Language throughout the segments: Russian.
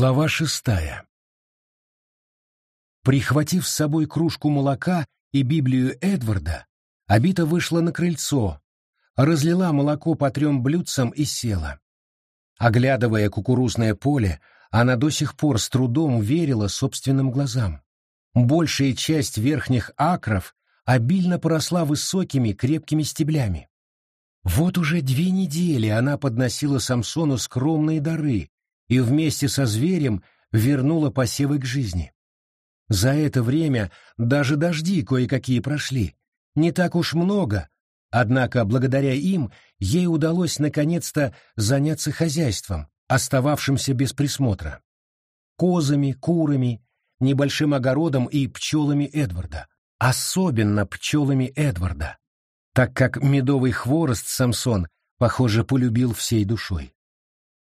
Глава шестая Прихватив с собой кружку молока и Библию Эдварда, Абита вышла на крыльцо, разлила молоко по трем блюдцам и села. Оглядывая кукурузное поле, она до сих пор с трудом верила собственным глазам. Большая часть верхних акров обильно поросла высокими крепкими стеблями. Вот уже две недели она подносила Самсону скромные дары и вместе со зверем вернула посевы к жизни. За это время даже дожди кое-какие прошли. Не так уж много, однако благодаря им ей удалось наконец-то заняться хозяйством, остававшимся без присмотра. Козами, курами, небольшим огородом и пчелами Эдварда. Особенно пчелами Эдварда, так как медовый хворост Самсон, похоже, полюбил всей душой.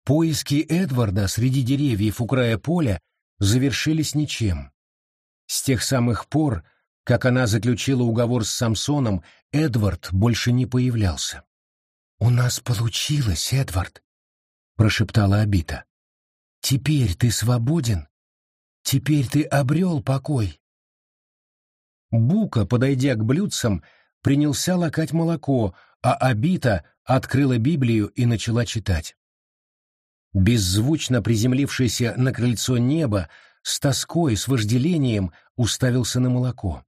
Поиски Эдварда среди деревьев у края поля завершились ничем. С тех самых пор, как она заключила уговор с Самсоном, Эдвард больше не появлялся. «У нас получилось, Эдвард», — прошептала Абита. «Теперь ты свободен? Теперь ты обрел покой?» Бука, подойдя к блюдцам, принялся лакать молоко, а Абита открыла Библию и начала читать. Беззвучно приземлившееся на крыльцо небо с тоской, с вожделением уставился на молоко.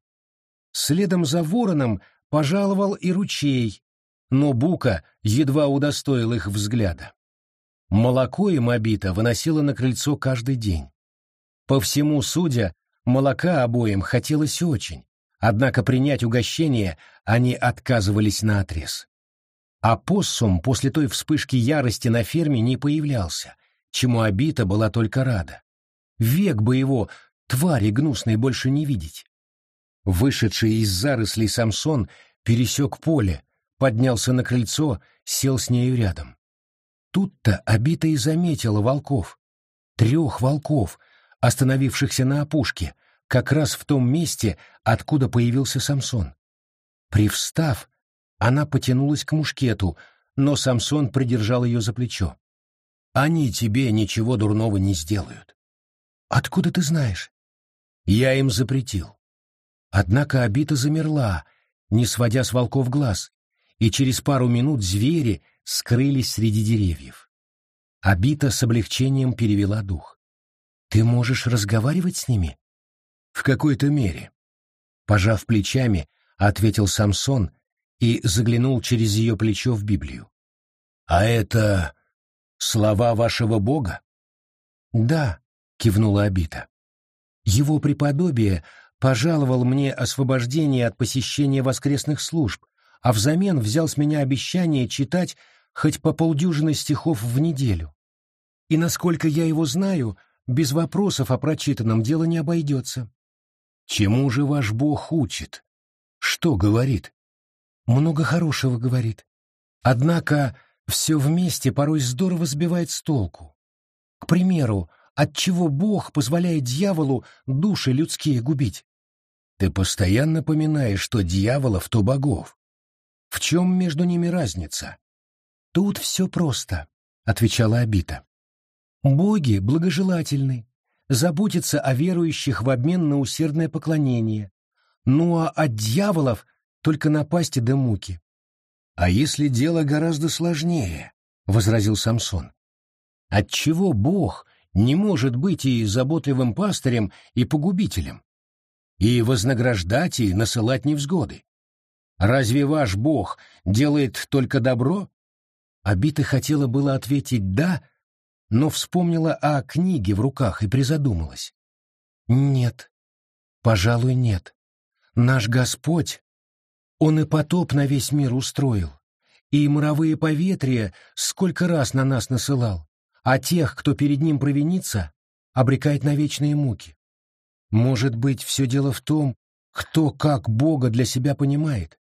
Следом за вороном пожаловал и ручей, но Бука едва удостоил их взгляда. Молоко им обито выносило на крыльцо каждый день. По всему судя, молока обоим хотелось очень, однако принять угощение они отказывались наотрез. А поссум после той вспышки ярости на ферме не появлялся, чему обита была только рада. Век бы его, твари гнусной, больше не видеть. Вышедший из зарослей Самсон пересек поле, поднялся на крыльцо, сел с нею рядом. Тут-то Обита и заметила волков. Трех волков, остановившихся на опушке, как раз в том месте, откуда появился Самсон. Привстав, она потянулась к мушкету, но Самсон придержал ее за плечо. «Они тебе ничего дурного не сделают. «Откуда ты знаешь?» «Я им запретил». Однако Абита замерла, не сводя с волков глаз, и через пару минут звери скрылись среди деревьев. Абита с облегчением перевела дух. «Ты можешь разговаривать с ними?» «В какой-то мере». Пожав плечами, ответил Самсон и заглянул через ее плечо в Библию. «А это слова вашего Бога?» «Да», кивнула Абита. Его преподобие пожаловал мне освобождение от посещения воскресных служб, а взамен взял с меня обещание читать хоть по полдюжины стихов в неделю. И насколько я его знаю, без вопросов о прочитанном дело не обойдется. Чему же ваш Бог учит? Что говорит? Много хорошего говорит. Однако все вместе порой здорово сбивает с толку. К примеру, Отчего Бог позволяет дьяволу души людские губить? Ты постоянно поминаешь, что дьяволов, то богов. В чем между ними разница? Тут все просто, — отвечала Абита. Боги благожелательны, заботятся о верующих в обмен на усердное поклонение, ну а от дьяволов только напасти да муки. А если дело гораздо сложнее, — возразил Самсон. Отчего Бог не может быть и заботливым пастырем, и погубителем, и вознаграждать, и насылать невзгоды. Разве ваш Бог делает только добро? Абита хотела было ответить «да», но вспомнила о книге в руках и призадумалась. Нет, пожалуй, нет. Наш Господь, Он и потоп на весь мир устроил, и моровые поветрия сколько раз на нас насылал а тех, кто перед ним провинится, обрекает на вечные муки. Может быть, все дело в том, кто как Бога для себя понимает.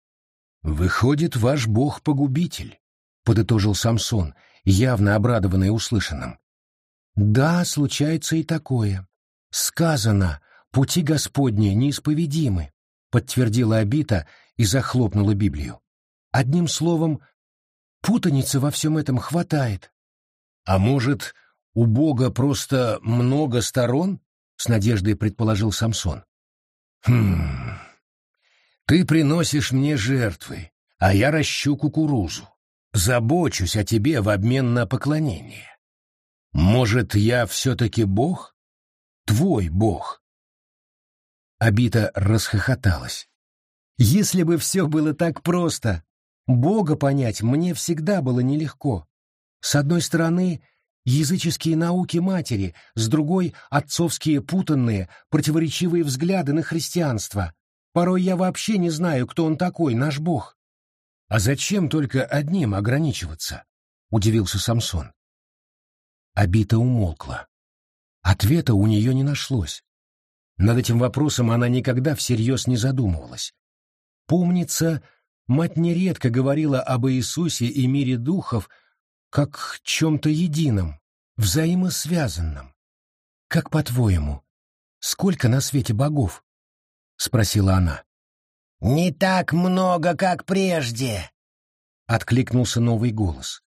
«Выходит, ваш Бог-погубитель», — подытожил Самсон, явно обрадованный услышанным. «Да, случается и такое. Сказано, пути Господни неисповедимы», — подтвердила Абита и захлопнула Библию. «Одним словом, путаницы во всем этом хватает. А может, у Бога просто много сторон? С надеждой предположил Самсон. Хм. Ты приносишь мне жертвы, а я ращу кукурузу. Забочусь о тебе в обмен на поклонение. Может, я все-таки Бог? Твой Бог? Абита расхохоталась. Если бы все было так просто, Бога понять мне всегда было нелегко. С одной стороны, языческие науки матери, с другой — отцовские путанные, противоречивые взгляды на христианство. Порой я вообще не знаю, кто он такой, наш Бог. «А зачем только одним ограничиваться?» — удивился Самсон. Абита умолкла. Ответа у нее не нашлось. Над этим вопросом она никогда всерьез не задумывалась. Помнится, мать нередко говорила об Иисусе и мире духов как чем-то едином, взаимосвязанном. «Как по-твоему, сколько на свете богов?» — спросила она. «Не так много, как прежде!» — откликнулся новый голос.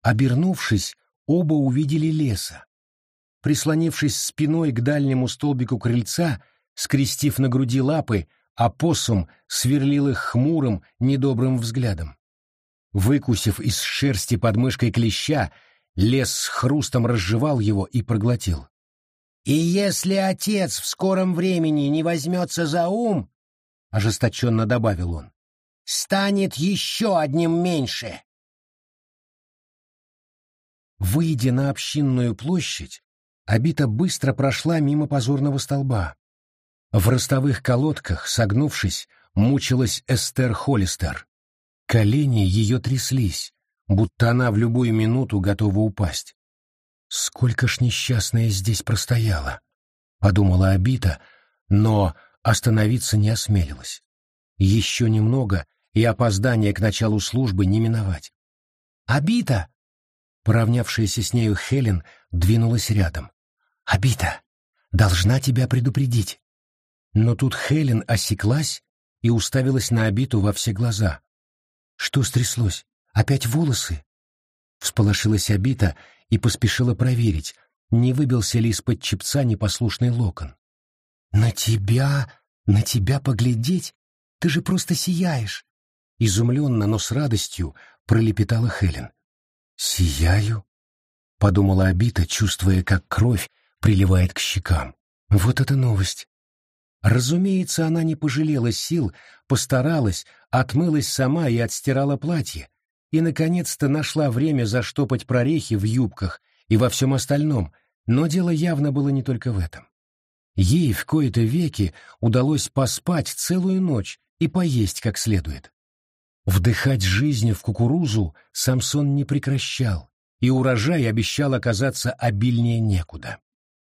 Обернувшись, оба увидели леса. Прислонившись спиной к дальнему столбику крыльца, скрестив на груди лапы, опоссум сверлил их хмурым, недобрым взглядом. Выкусив из шерсти подмышкой клеща, лес с хрустом разжевал его и проглотил. «И если отец в скором времени не возьмется за ум, — ожесточенно добавил он, — станет еще одним меньше. Выйдя на общинную площадь, Абита быстро прошла мимо позорного столба. В ростовых колодках, согнувшись, мучилась Эстер Холлистер. Колени ее тряслись, будто она в любую минуту готова упасть. «Сколько ж несчастная здесь простояла!» — подумала Абита, но остановиться не осмелилась. Еще немного, и опоздание к началу службы не миновать. «Абита!» Поравнявшаяся с нею Хелен двинулась рядом. «Абита! Должна тебя предупредить!» Но тут Хелен осеклась и уставилась на Абиту во все глаза. «Что стряслось? Опять волосы?» Всполошилась Абита и поспешила проверить, не выбился ли из-под чепца непослушный локон. «На тебя, на тебя поглядеть? Ты же просто сияешь!» Изумленно, но с радостью пролепетала Хелен. «Сияю?» — подумала Абита, чувствуя, как кровь приливает к щекам. «Вот это новость!» Разумеется, она не пожалела сил, постаралась, отмылась сама и отстирала платье, и, наконец-то, нашла время заштопать прорехи в юбках и во всем остальном, но дело явно было не только в этом. Ей в кои-то веки удалось поспать целую ночь и поесть как следует. Вдыхать жизнь в кукурузу Самсон не прекращал, и урожай обещал оказаться обильнее некуда.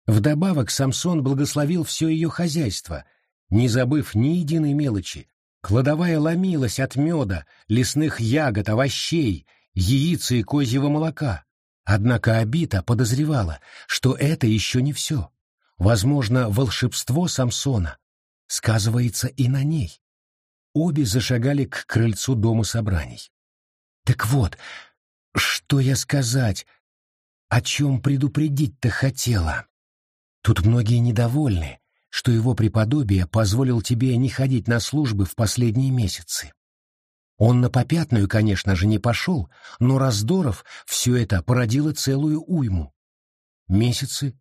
Вдобавок Самсон благословил все ее хозяйство, не забыв ни единой мелочи. Кладовая ломилась от меда, лесных ягод, овощей, яиц и козьего молока. Однако Абита подозревала, что это еще не все. Возможно, волшебство Самсона сказывается и на ней. Обе зашагали к крыльцу дома собраний. Так вот, что я сказать, о чем предупредить-то хотела? Тут многие недовольны, что его преподобие позволил тебе не ходить на службы в последние месяцы. Он на попятную, конечно же, не пошел, но раздоров все это породило целую уйму. Месяцы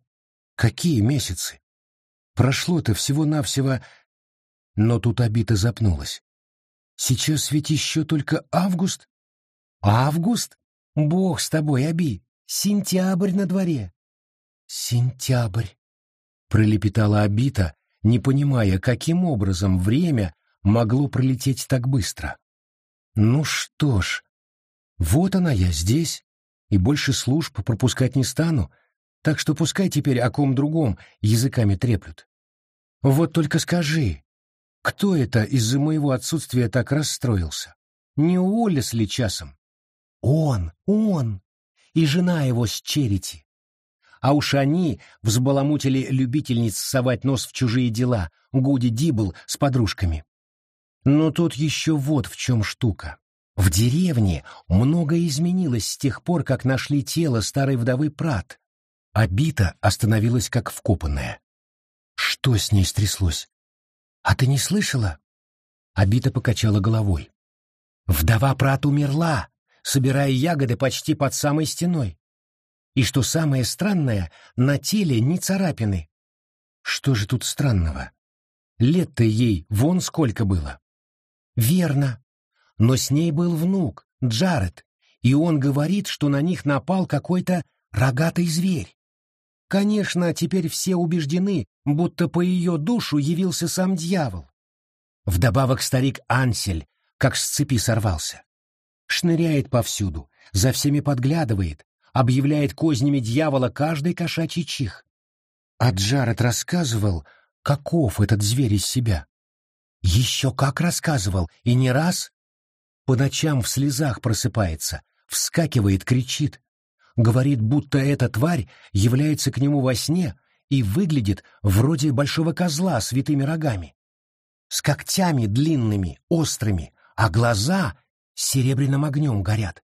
Какие месяцы? Прошло-то всего-навсего... Но тут Абита запнулась. Сейчас ведь еще только август. Август? Бог с тобой, Аби. Сентябрь на дворе. Сентябрь. Пролепетала Абита, не понимая, каким образом время могло пролететь так быстро. Ну что ж, вот она я здесь, и больше служб пропускать не стану, так что пускай теперь о ком другом языками треплют. Вот только скажи, кто это из-за моего отсутствия так расстроился? Не Уоллес ли часом? Он, он, и жена его с Черити. А уж они взбаламутили любительниц совать нос в чужие дела, Гуди Дибл с подружками. Но тут еще вот в чем штука. В деревне многое изменилось с тех пор, как нашли тело старой вдовы Прат. Обита остановилась как вкопанная. Что с ней стряслось? А ты не слышала? Обита покачала головой. Вдова Прат умерла, собирая ягоды почти под самой стеной. И что самое странное, на теле ни царапины. Что же тут странного? Лет-то ей вон сколько было. Верно. Но с ней был внук, Джаред, и он говорит, что на них напал какой-то рогатый зверь. Конечно, теперь все убеждены, будто по ее душу явился сам дьявол. Вдобавок старик Ансель, как с цепи сорвался. Шныряет повсюду, за всеми подглядывает, объявляет кознями дьявола каждый кошачий чих. А Джаред рассказывал, каков этот зверь из себя. Еще как рассказывал, и не раз. По ночам в слезах просыпается, вскакивает, кричит говорит, будто эта тварь является к нему во сне и выглядит вроде большого козла с витыми рогами. С когтями длинными, острыми, а глаза серебряным огнем горят.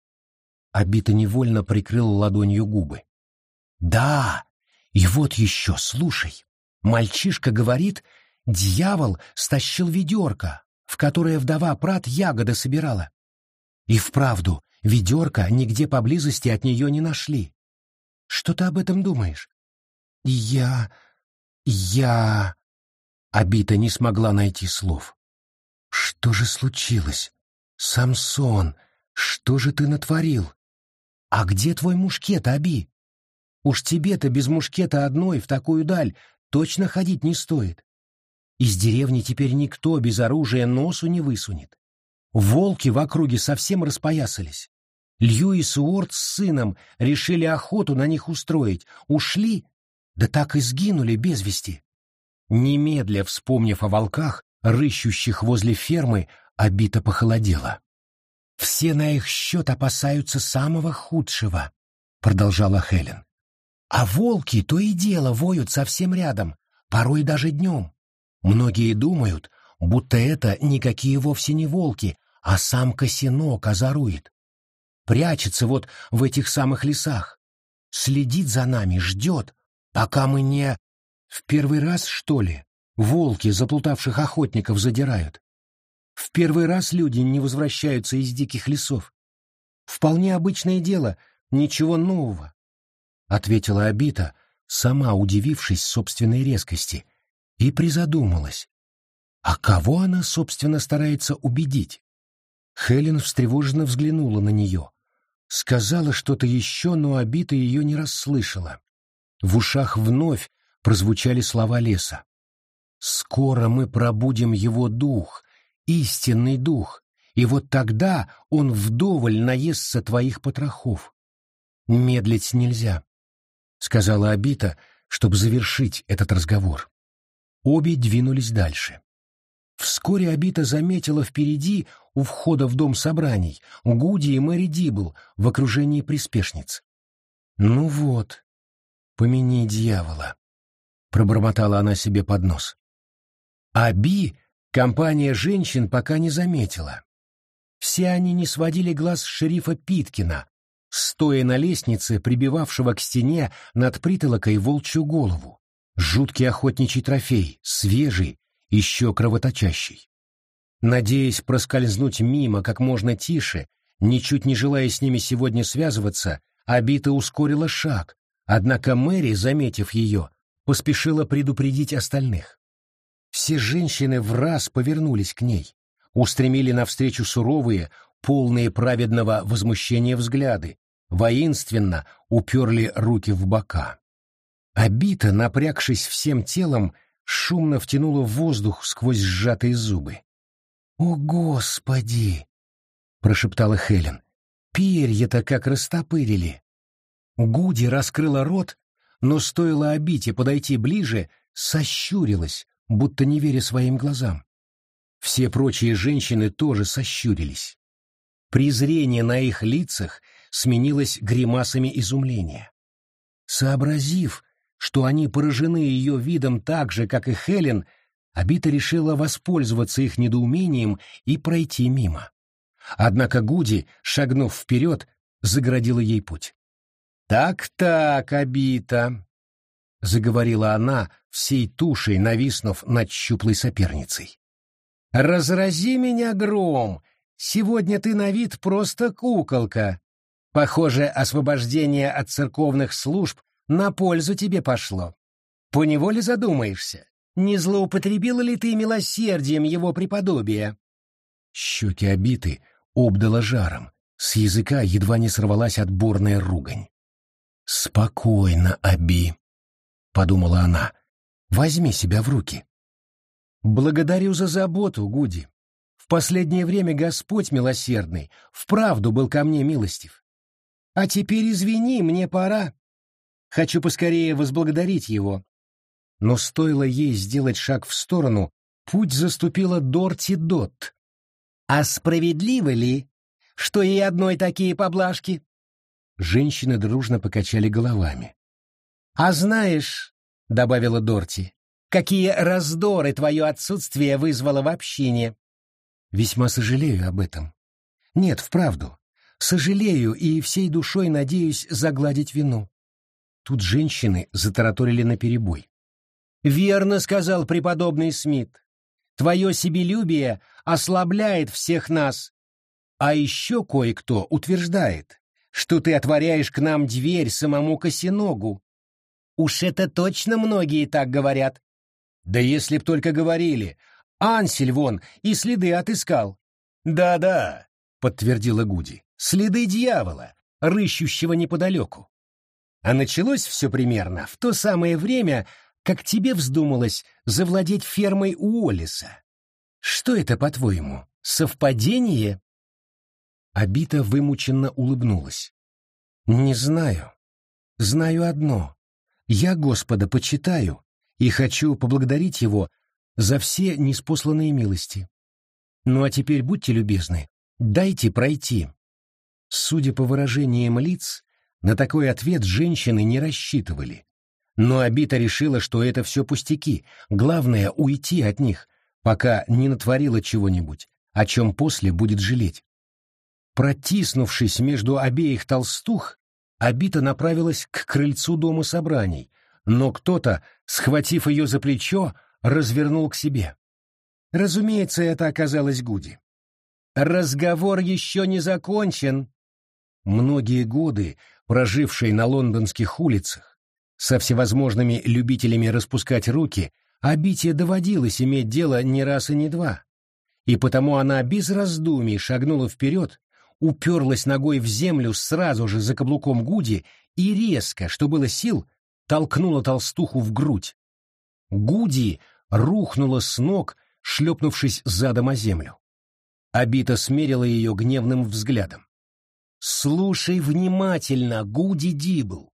Обита невольно прикрыл ладонью губы. «Да, и вот еще, слушай. Мальчишка говорит, дьявол стащил ведерко, в которое вдова Прат ягоды собирала. И вправду, Ведерка нигде поблизости от нее не нашли. Что ты об этом думаешь? Я... я... Обита не смогла найти слов. Что же случилось? Самсон, что же ты натворил? А где твой мушкет, Аби? Уж тебе-то без мушкета одной в такую даль точно ходить не стоит. Из деревни теперь никто без оружия носу не высунет. Волки в округе совсем распоясались. Льюис Уорд с сыном решили охоту на них устроить, ушли, да так и сгинули без вести. Немедля вспомнив о волках, рыщущих возле фермы, обито похолодело. «Все на их счет опасаются самого худшего», — продолжала Хелен. «А волки то и дело воют совсем рядом, порой даже днем. Многие думают, будто это никакие вовсе не волки, а сам косинок озорует прячется вот в этих самых лесах, следит за нами, ждет, пока мы не... В первый раз, что ли, волки заплутавших охотников задирают? В первый раз люди не возвращаются из диких лесов. Вполне обычное дело, ничего нового, — ответила Абита, сама удивившись собственной резкости, и призадумалась. А кого она, собственно, старается убедить? Хелен встревоженно взглянула на нее. Сказала что-то еще, но обита ее не расслышала. В ушах вновь прозвучали слова леса. «Скоро мы пробудем его дух, истинный дух, и вот тогда он вдоволь наестся твоих потрохов. Медлить нельзя», — сказала Абита, чтобы завершить этот разговор. Обе двинулись дальше. Вскоре Абита заметила впереди, у входа в дом собраний, Гуди и Мэри Дибл в окружении приспешниц. «Ну вот, помяни дьявола», — пробормотала она себе под нос. Аби компания женщин пока не заметила. Все они не сводили глаз с шерифа Питкина, стоя на лестнице, прибивавшего к стене над притолокой волчью голову. Жуткий охотничий трофей, свежий, еще кровоточащий. Надеясь проскользнуть мимо как можно тише, ничуть не желая с ними сегодня связываться, Абита ускорила шаг, однако Мэри, заметив ее, поспешила предупредить остальных. Все женщины в раз повернулись к ней, устремили навстречу суровые, полные праведного возмущения взгляды, воинственно уперли руки в бока. Абита, напрягшись всем телом, шумно втянула воздух сквозь сжатые зубы. «О, Господи!» — прошептала Хелен. «Перья-то как растопырили!» Гуди раскрыла рот, но стоило обите подойти ближе, сощурилась, будто не веря своим глазам. Все прочие женщины тоже сощурились. Презрение на их лицах сменилось гримасами изумления. Сообразив, что они поражены ее видом так же, как и Хелен, Абита решила воспользоваться их недоумением и пройти мимо. Однако Гуди, шагнув вперед, заградила ей путь. «Так-так, обита», — заговорила она, всей тушей нависнув над щуплой соперницей. «Разрази меня гром! Сегодня ты на вид просто куколка. Похоже, освобождение от церковных служб на пользу тебе пошло. Поневоле задумаешься, не злоупотребила ли ты милосердием его преподобия?» Щеки обиты обдала жаром, с языка едва не сорвалась отборная ругань. «Спокойно, Аби», — подумала она, — «возьми себя в руки». «Благодарю за заботу, Гуди. В последнее время Господь милосердный вправду был ко мне милостив. А теперь извини, мне пора. Хочу поскорее возблагодарить его». Но стоило ей сделать шаг в сторону, путь заступила Дорти Дот. «А справедливо ли, что и одной такие поблажки?» Женщины дружно покачали головами. «А знаешь, — добавила Дорти, — какие раздоры твое отсутствие вызвало в общине!» «Весьма сожалею об этом. Нет, вправду. Сожалею и всей душой надеюсь загладить вину». Тут женщины затараторили наперебой. «Верно, — сказал преподобный Смит, — твое себелюбие ослабляет всех нас. А еще кое-кто утверждает, что ты отворяешь к нам дверь самому косиногу. Уж это точно многие так говорят. Да если б только говорили. Ансель вон и следы отыскал. Да-да, подтвердила Гуди. Следы дьявола, рыщущего неподалеку. А началось все примерно в то самое время, как тебе вздумалось завладеть фермой Уоллиса. Что это, по-твоему, совпадение? Абита вымученно улыбнулась. «Не знаю. Знаю одно. Я Господа почитаю и хочу поблагодарить Его за все неспосланные милости. Ну а теперь будьте любезны, дайте пройти». Судя по выражениям лиц, на такой ответ женщины не рассчитывали. Но Абита решила, что это все пустяки, главное — уйти от них, пока не натворила чего-нибудь, о чем после будет жалеть. Протиснувшись между обеих толстух, Абита направилась к крыльцу дома собраний, но кто-то, схватив ее за плечо, развернул к себе. Разумеется, это оказалось Гуди. «Разговор еще не закончен!» Многие годы, прожившие на лондонских улицах, со всевозможными любителями распускать руки, Абите доводилось иметь дело не раз и не два. И потому она без раздумий шагнула вперед, уперлась ногой в землю сразу же за каблуком Гуди и резко, что было сил, толкнула толстуху в грудь. Гуди рухнула с ног, шлепнувшись задом о землю. Абита смерила ее гневным взглядом. «Слушай внимательно, Гуди Дибл.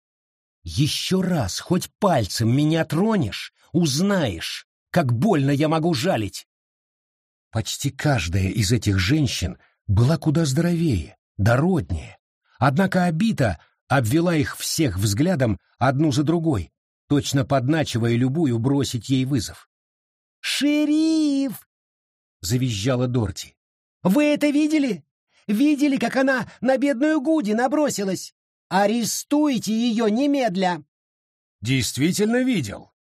Еще раз хоть пальцем меня тронешь, узнаешь, как больно я могу жалить». Почти каждая из этих женщин была куда здоровее, дороднее. Однако Абита обвела их всех взглядом одну за другой, точно подначивая любую бросить ей вызов. «Шериф!» — завизжала Дорти. «Вы это видели? Видели, как она на бедную Гуди набросилась? Арестуйте ее немедля!» «Действительно видел!»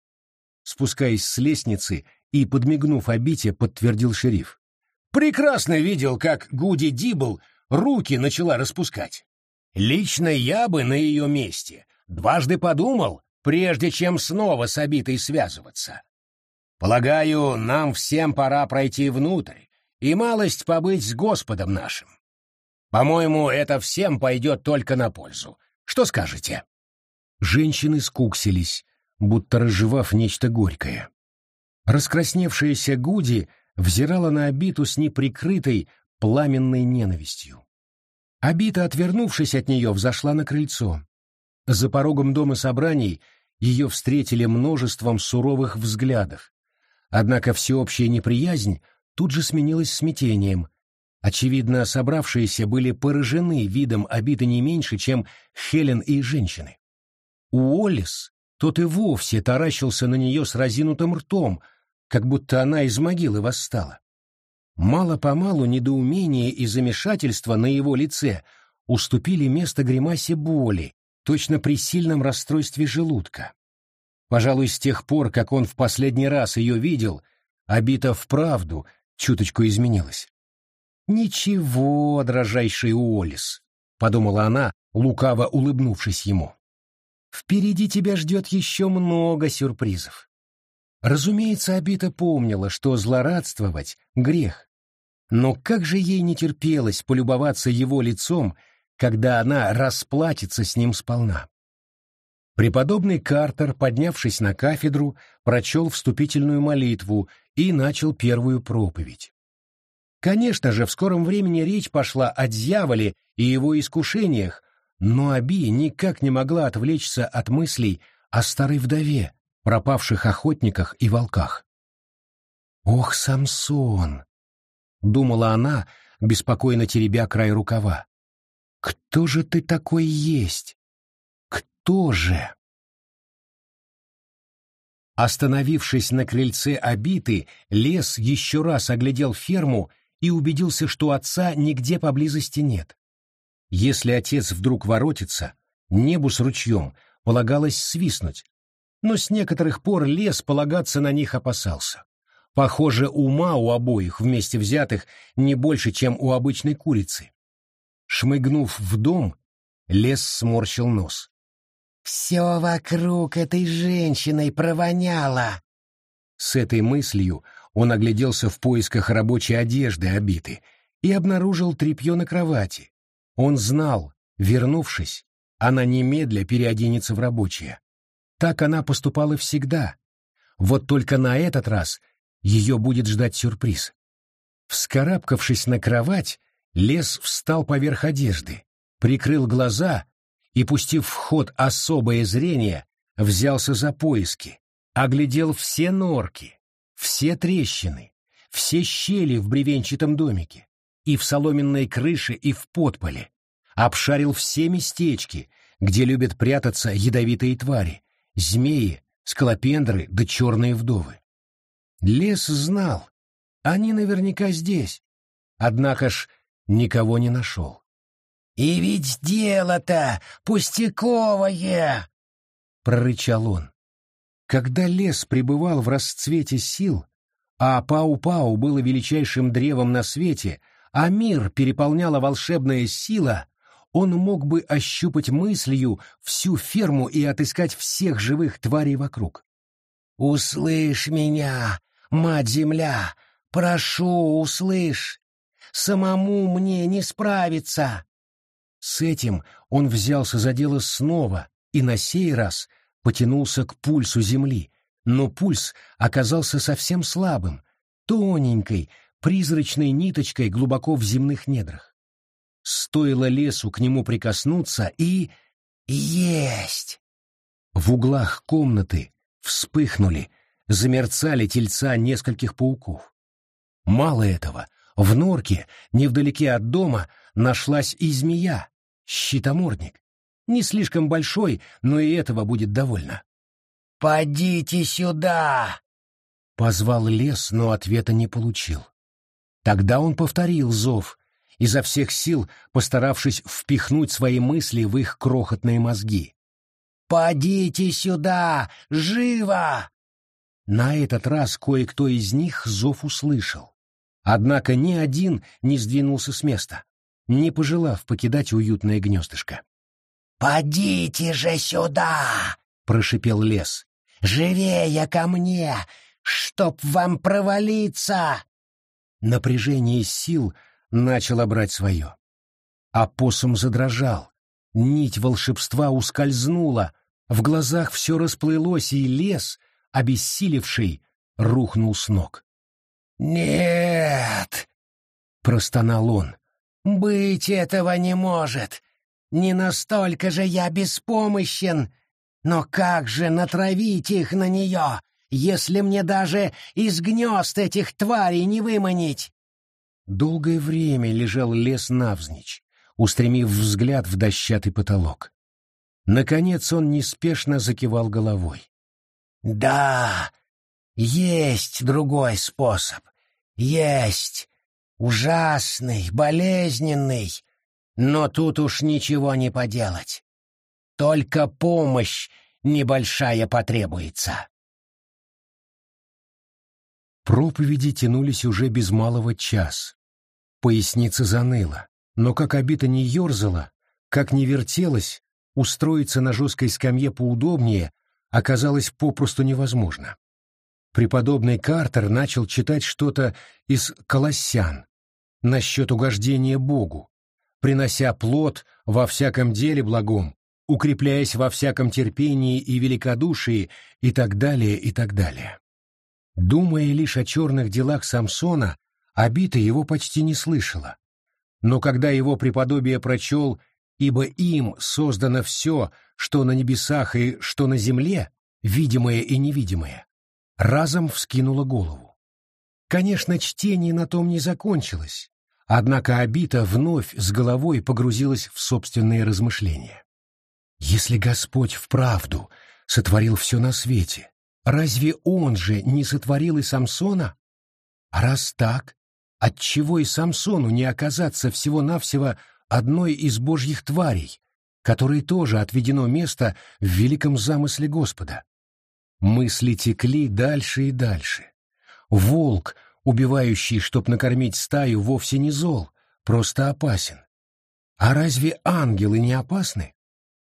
Спускаясь с лестницы и, подмигнув Абите, подтвердил шериф. Прекрасно видел, как Гуди Дибл руки начала распускать. Лично я бы на ее месте дважды подумал, прежде чем снова с обитой связываться. Полагаю, нам всем пора пройти внутрь и малость побыть с Господом нашим. По-моему, это всем пойдет только на пользу. Что скажете?» Женщины скуксились, будто разжевав нечто горькое. Раскрасневшаяся Гуди взирала на Абиту с неприкрытой пламенной ненавистью. Абита, отвернувшись от нее, взошла на крыльцо. За порогом дома собраний ее встретили множеством суровых взглядов. Однако всеобщая неприязнь тут же сменилась смятением. Очевидно, собравшиеся были поражены видом Абиты не меньше, чем Хелен и женщины. Уоллес, тот и вовсе таращился на нее с разинутым ртом — как будто она из могилы восстала. Мало-помалу недоумение и замешательство на его лице уступили место гримасе боли, точно при сильном расстройстве желудка. Пожалуй, с тех пор, как он в последний раз ее видел, Абита вправду чуточку изменилась. «Ничего, дрожайший Уоллес», — подумала она, лукаво улыбнувшись ему. «Впереди тебя ждет еще много сюрпризов». Разумеется, Абита помнила, что злорадствовать — грех. Но как же ей не терпелось полюбоваться его лицом, когда она расплатится с ним сполна. Преподобный Картер, поднявшись на кафедру, прочел вступительную молитву и начал первую проповедь. Конечно же, в скором времени речь пошла о дьяволе и его искушениях, но Аби никак не могла отвлечься от мыслей о старой вдове, пропавших охотниках и волках. «Ох, Самсон!» — думала она, беспокойно теребя край рукава. «Кто же ты такой есть? Кто же?» Остановившись на крыльце обиты, лес еще раз оглядел ферму и убедился, что отца нигде поблизости нет. Если отец вдруг воротится, небу с ручьем полагалось свистнуть, но с некоторых пор лес полагаться на них опасался. Похоже, ума у обоих вместе взятых не больше, чем у обычной курицы. Шмыгнув в дом, лес сморщил нос. «Все вокруг этой женщиной провоняло!» С этой мыслью он огляделся в поисках рабочей одежды обиты и обнаружил тряпье на кровати. Он знал, вернувшись, она немедля переоденется в рабочее. Так она поступала всегда. Вот только на этот раз ее будет ждать сюрприз. Вскарабкавшись на кровать, лес встал поверх одежды, прикрыл глаза и, пустив в ход особое зрение, взялся за поиски, оглядел все норки, все трещины, все щели в бревенчатом домике, и в соломенной крыше, и в подполе, обшарил все местечки, где любят прятаться ядовитые твари, змеи, скалопендры да черные вдовы. Лес знал, они наверняка здесь, однако ж никого не нашел. «И ведь дело-то пустяковое!» — прорычал он. Когда лес пребывал в расцвете сил, а Пау-Пау было величайшим древом на свете, а мир переполняла волшебная сила, он мог бы ощупать мыслью всю ферму и отыскать всех живых тварей вокруг. «Услышь меня, мать-земля! Прошу, услышь! Самому мне не справиться!» С этим он взялся за дело снова и на сей раз потянулся к пульсу земли, но пульс оказался совсем слабым, тоненькой, призрачной ниточкой глубоко в земных недрах. Стоило лесу к нему прикоснуться и... Есть! В углах комнаты вспыхнули, замерцали тельца нескольких пауков. Мало этого, в норке, невдалеке от дома, нашлась и змея, щитомордник. Не слишком большой, но и этого будет довольно. «Подите сюда!» Позвал лес, но ответа не получил. Тогда он повторил зов, изо всех сил постаравшись впихнуть свои мысли в их крохотные мозги. «Подите сюда! Живо!» На этот раз кое-кто из них зов услышал. Однако ни один не сдвинулся с места, не пожелав покидать уютное гнездышко. «Подите же сюда!» — прошипел лес. «Живее ко мне, чтоб вам провалиться!» Напряжение сил начало брать свое. А посом задрожал, нить волшебства ускользнула, в глазах все расплылось, и лес, обессилевший, рухнул с ног. «Нет!» — простонал он. «Быть этого не может! Не настолько же я беспомощен! Но как же натравить их на нее, если мне даже из гнезд этих тварей не выманить?» Долгое время лежал лес навзничь, устремив взгляд в дощатый потолок. Наконец он неспешно закивал головой. «Да, есть другой способ. Есть. Ужасный, болезненный. Но тут уж ничего не поделать. только помощь небольшая потребуется. Проповеди тянулись уже без малого час. Поясница заныла, но как обита не ерзала, как не вертелась, устроиться на жесткой скамье поудобнее оказалось попросту невозможно. Преподобный Картер начал читать что-то из «Колоссян» насчет угождения Богу, принося плод во всяком деле благом, укрепляясь во всяком терпении и великодушии и так далее, и так далее. Думая лишь о черных делах Самсона, Абита его почти не слышала. Но когда его преподобие прочел «Ибо им создано все, что на небесах и что на земле, видимое и невидимое», разом вскинула голову. Конечно, чтение на том не закончилось, однако Абита вновь с головой погрузилась в собственные размышления. Если Господь вправду сотворил все на свете, разве Он же не сотворил и Самсона? А раз так, отчего и Самсону не оказаться всего-навсего одной из божьих тварей, которой тоже отведено место в великом замысле Господа? Мысли текли дальше и дальше. Волк, убивающий, чтоб накормить стаю, вовсе не зол, просто опасен. А разве ангелы не опасны?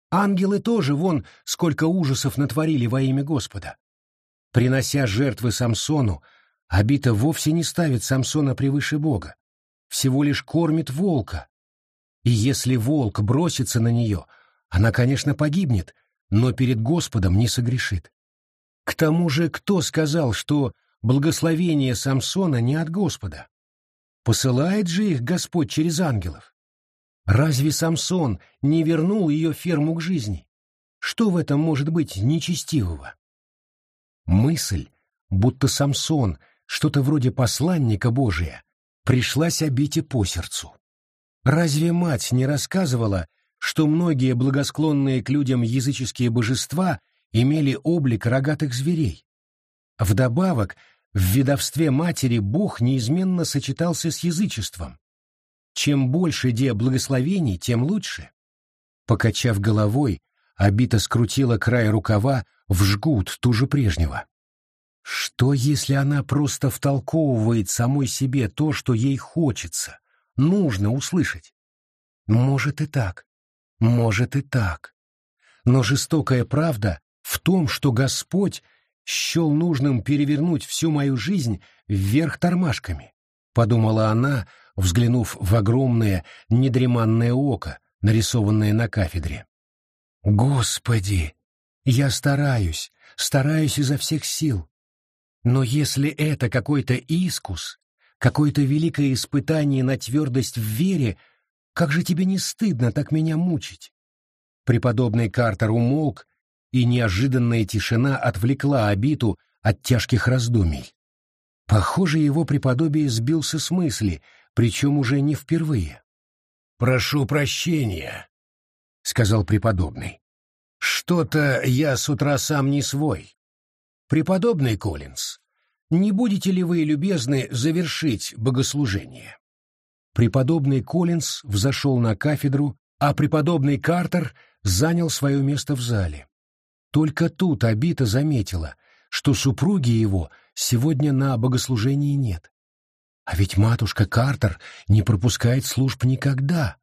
Ангелы тоже вон сколько ужасов натворили во имя Господа. Принося жертвы Самсону, Абита вовсе не ставит Самсона превыше Бога, всего лишь кормит волка. И если волк бросится на нее, она, конечно, погибнет, но перед Господом не согрешит. К тому же кто сказал, что благословение Самсона не от Господа? Посылает же их Господь через ангелов. Разве Самсон не вернул ее ферму к жизни? Что в этом может быть нечестивого? Мысль, будто Самсон, что-то вроде посланника Божия, пришлась обите по сердцу. Разве мать не рассказывала, что многие благосклонные к людям языческие божества имели облик рогатых зверей? Вдобавок, в ведовстве матери Бог неизменно сочетался с язычеством, чем больше де благословений, тем лучше. Покачав головой, Абита скрутила край рукава в жгут туже прежнего. Что, если она просто втолковывает самой себе то, что ей хочется, нужно услышать? Может и так, может и так. Но жестокая правда в том, что Господь счел нужным перевернуть всю мою жизнь вверх тормашками, подумала она, взглянув в огромное недреманное око, нарисованное на кафедре. Господи, я стараюсь, стараюсь изо всех сил. Но если это какой-то искус, какое-то великое испытание на твердость в вере, как же тебе не стыдно так меня мучить? Преподобный Картер умолк, и неожиданная тишина отвлекла обиту от тяжких раздумий. Похоже, его преподобие сбился с мысли, причем уже не впервые. «Прошу прощения», — сказал преподобный. «Что-то я с утра сам не свой. Преподобный Коллинз, не будете ли вы любезны завершить богослужение?» Преподобный Коллинз взошел на кафедру, а преподобный Картер занял свое место в зале. Только тут Абита заметила, что супруги его сегодня на богослужении нет. А ведь матушка Картер не пропускает служб никогда.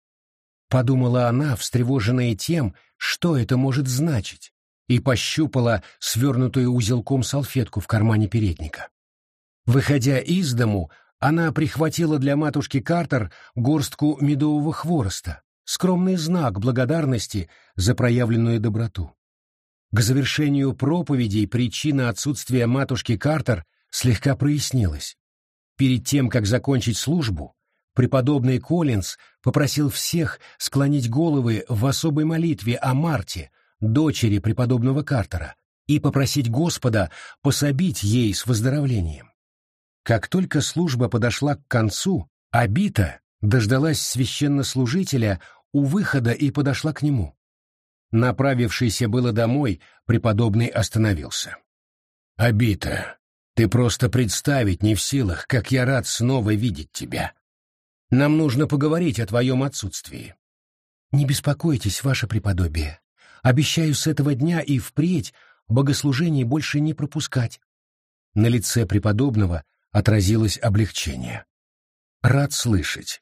Подумала она, встревоженная тем, что это может значить, и пощупала свернутую узелком салфетку в кармане передника. Выходя из дому, она прихватила для матушки Картер горстку медового хвороста, скромный знак благодарности за проявленную доброту. К завершению проповедей причина отсутствия матушки Картер слегка прояснилась. Перед тем, как закончить службу, преподобный Коллинз попросил всех склонить головы в особой молитве о Марте, дочери преподобного Картера, и попросить Господа пособить ей с выздоровлением. Как только служба подошла к концу, Абита дождалась священнослужителя у выхода и подошла к нему. Направившийся было домой, преподобный остановился. «Абита, ты просто представить не в силах, как я рад снова видеть тебя. Нам нужно поговорить о твоем отсутствии. Не беспокойтесь, ваше преподобие. Обещаю с этого дня и впредь богослужений больше не пропускать. На лице преподобного отразилось облегчение. Рад слышать.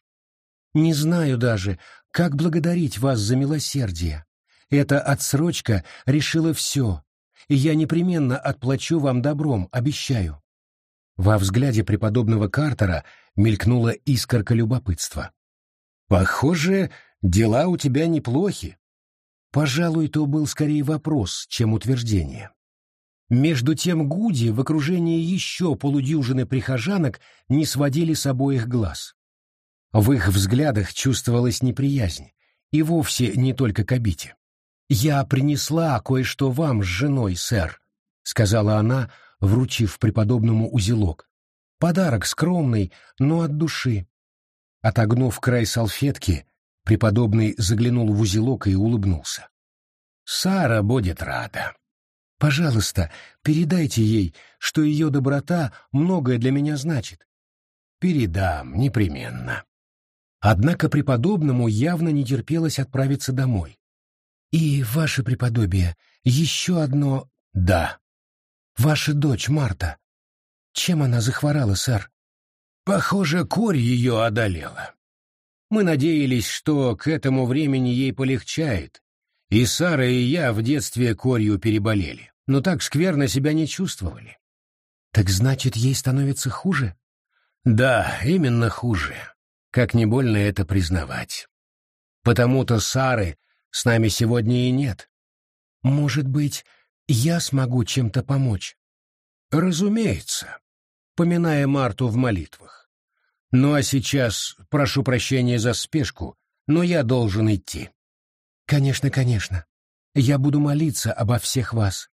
Не знаю даже, как благодарить вас за милосердие. Эта отсрочка решила все, и я непременно отплачу вам добром, обещаю. Во взгляде преподобного Картера мелькнула искорка любопытства. «Похоже, дела у тебя неплохи». Пожалуй, то был скорее вопрос, чем утверждение. Между тем Гуди в окружении еще полудюжины прихожанок не сводили с обоих глаз. В их взглядах чувствовалась неприязнь, и вовсе не только к обите. «Я принесла кое-что вам с женой, сэр», — сказала она, вручив преподобному узелок. «Подарок скромный, но от души». Отогнув край салфетки, преподобный заглянул в узелок и улыбнулся. «Сара будет рада». Пожалуйста, передайте ей, что ее доброта многое для меня значит. Передам, непременно. Однако преподобному явно не терпелось отправиться домой. И, ваше преподобие, еще одно «да». Ваша дочь Марта. Чем она захворала, сэр? Похоже, корь ее одолела. Мы надеялись, что к этому времени ей полегчает, и Сара и я в детстве корью переболели но так скверно себя не чувствовали. Так значит, ей становится хуже? Да, именно хуже. Как не больно это признавать. Потому-то Сары с нами сегодня и нет. Может быть, я смогу чем-то помочь? Разумеется, поминая Марту в молитвах. Ну а сейчас прошу прощения за спешку, но я должен идти. Конечно, конечно. Я буду молиться обо всех вас.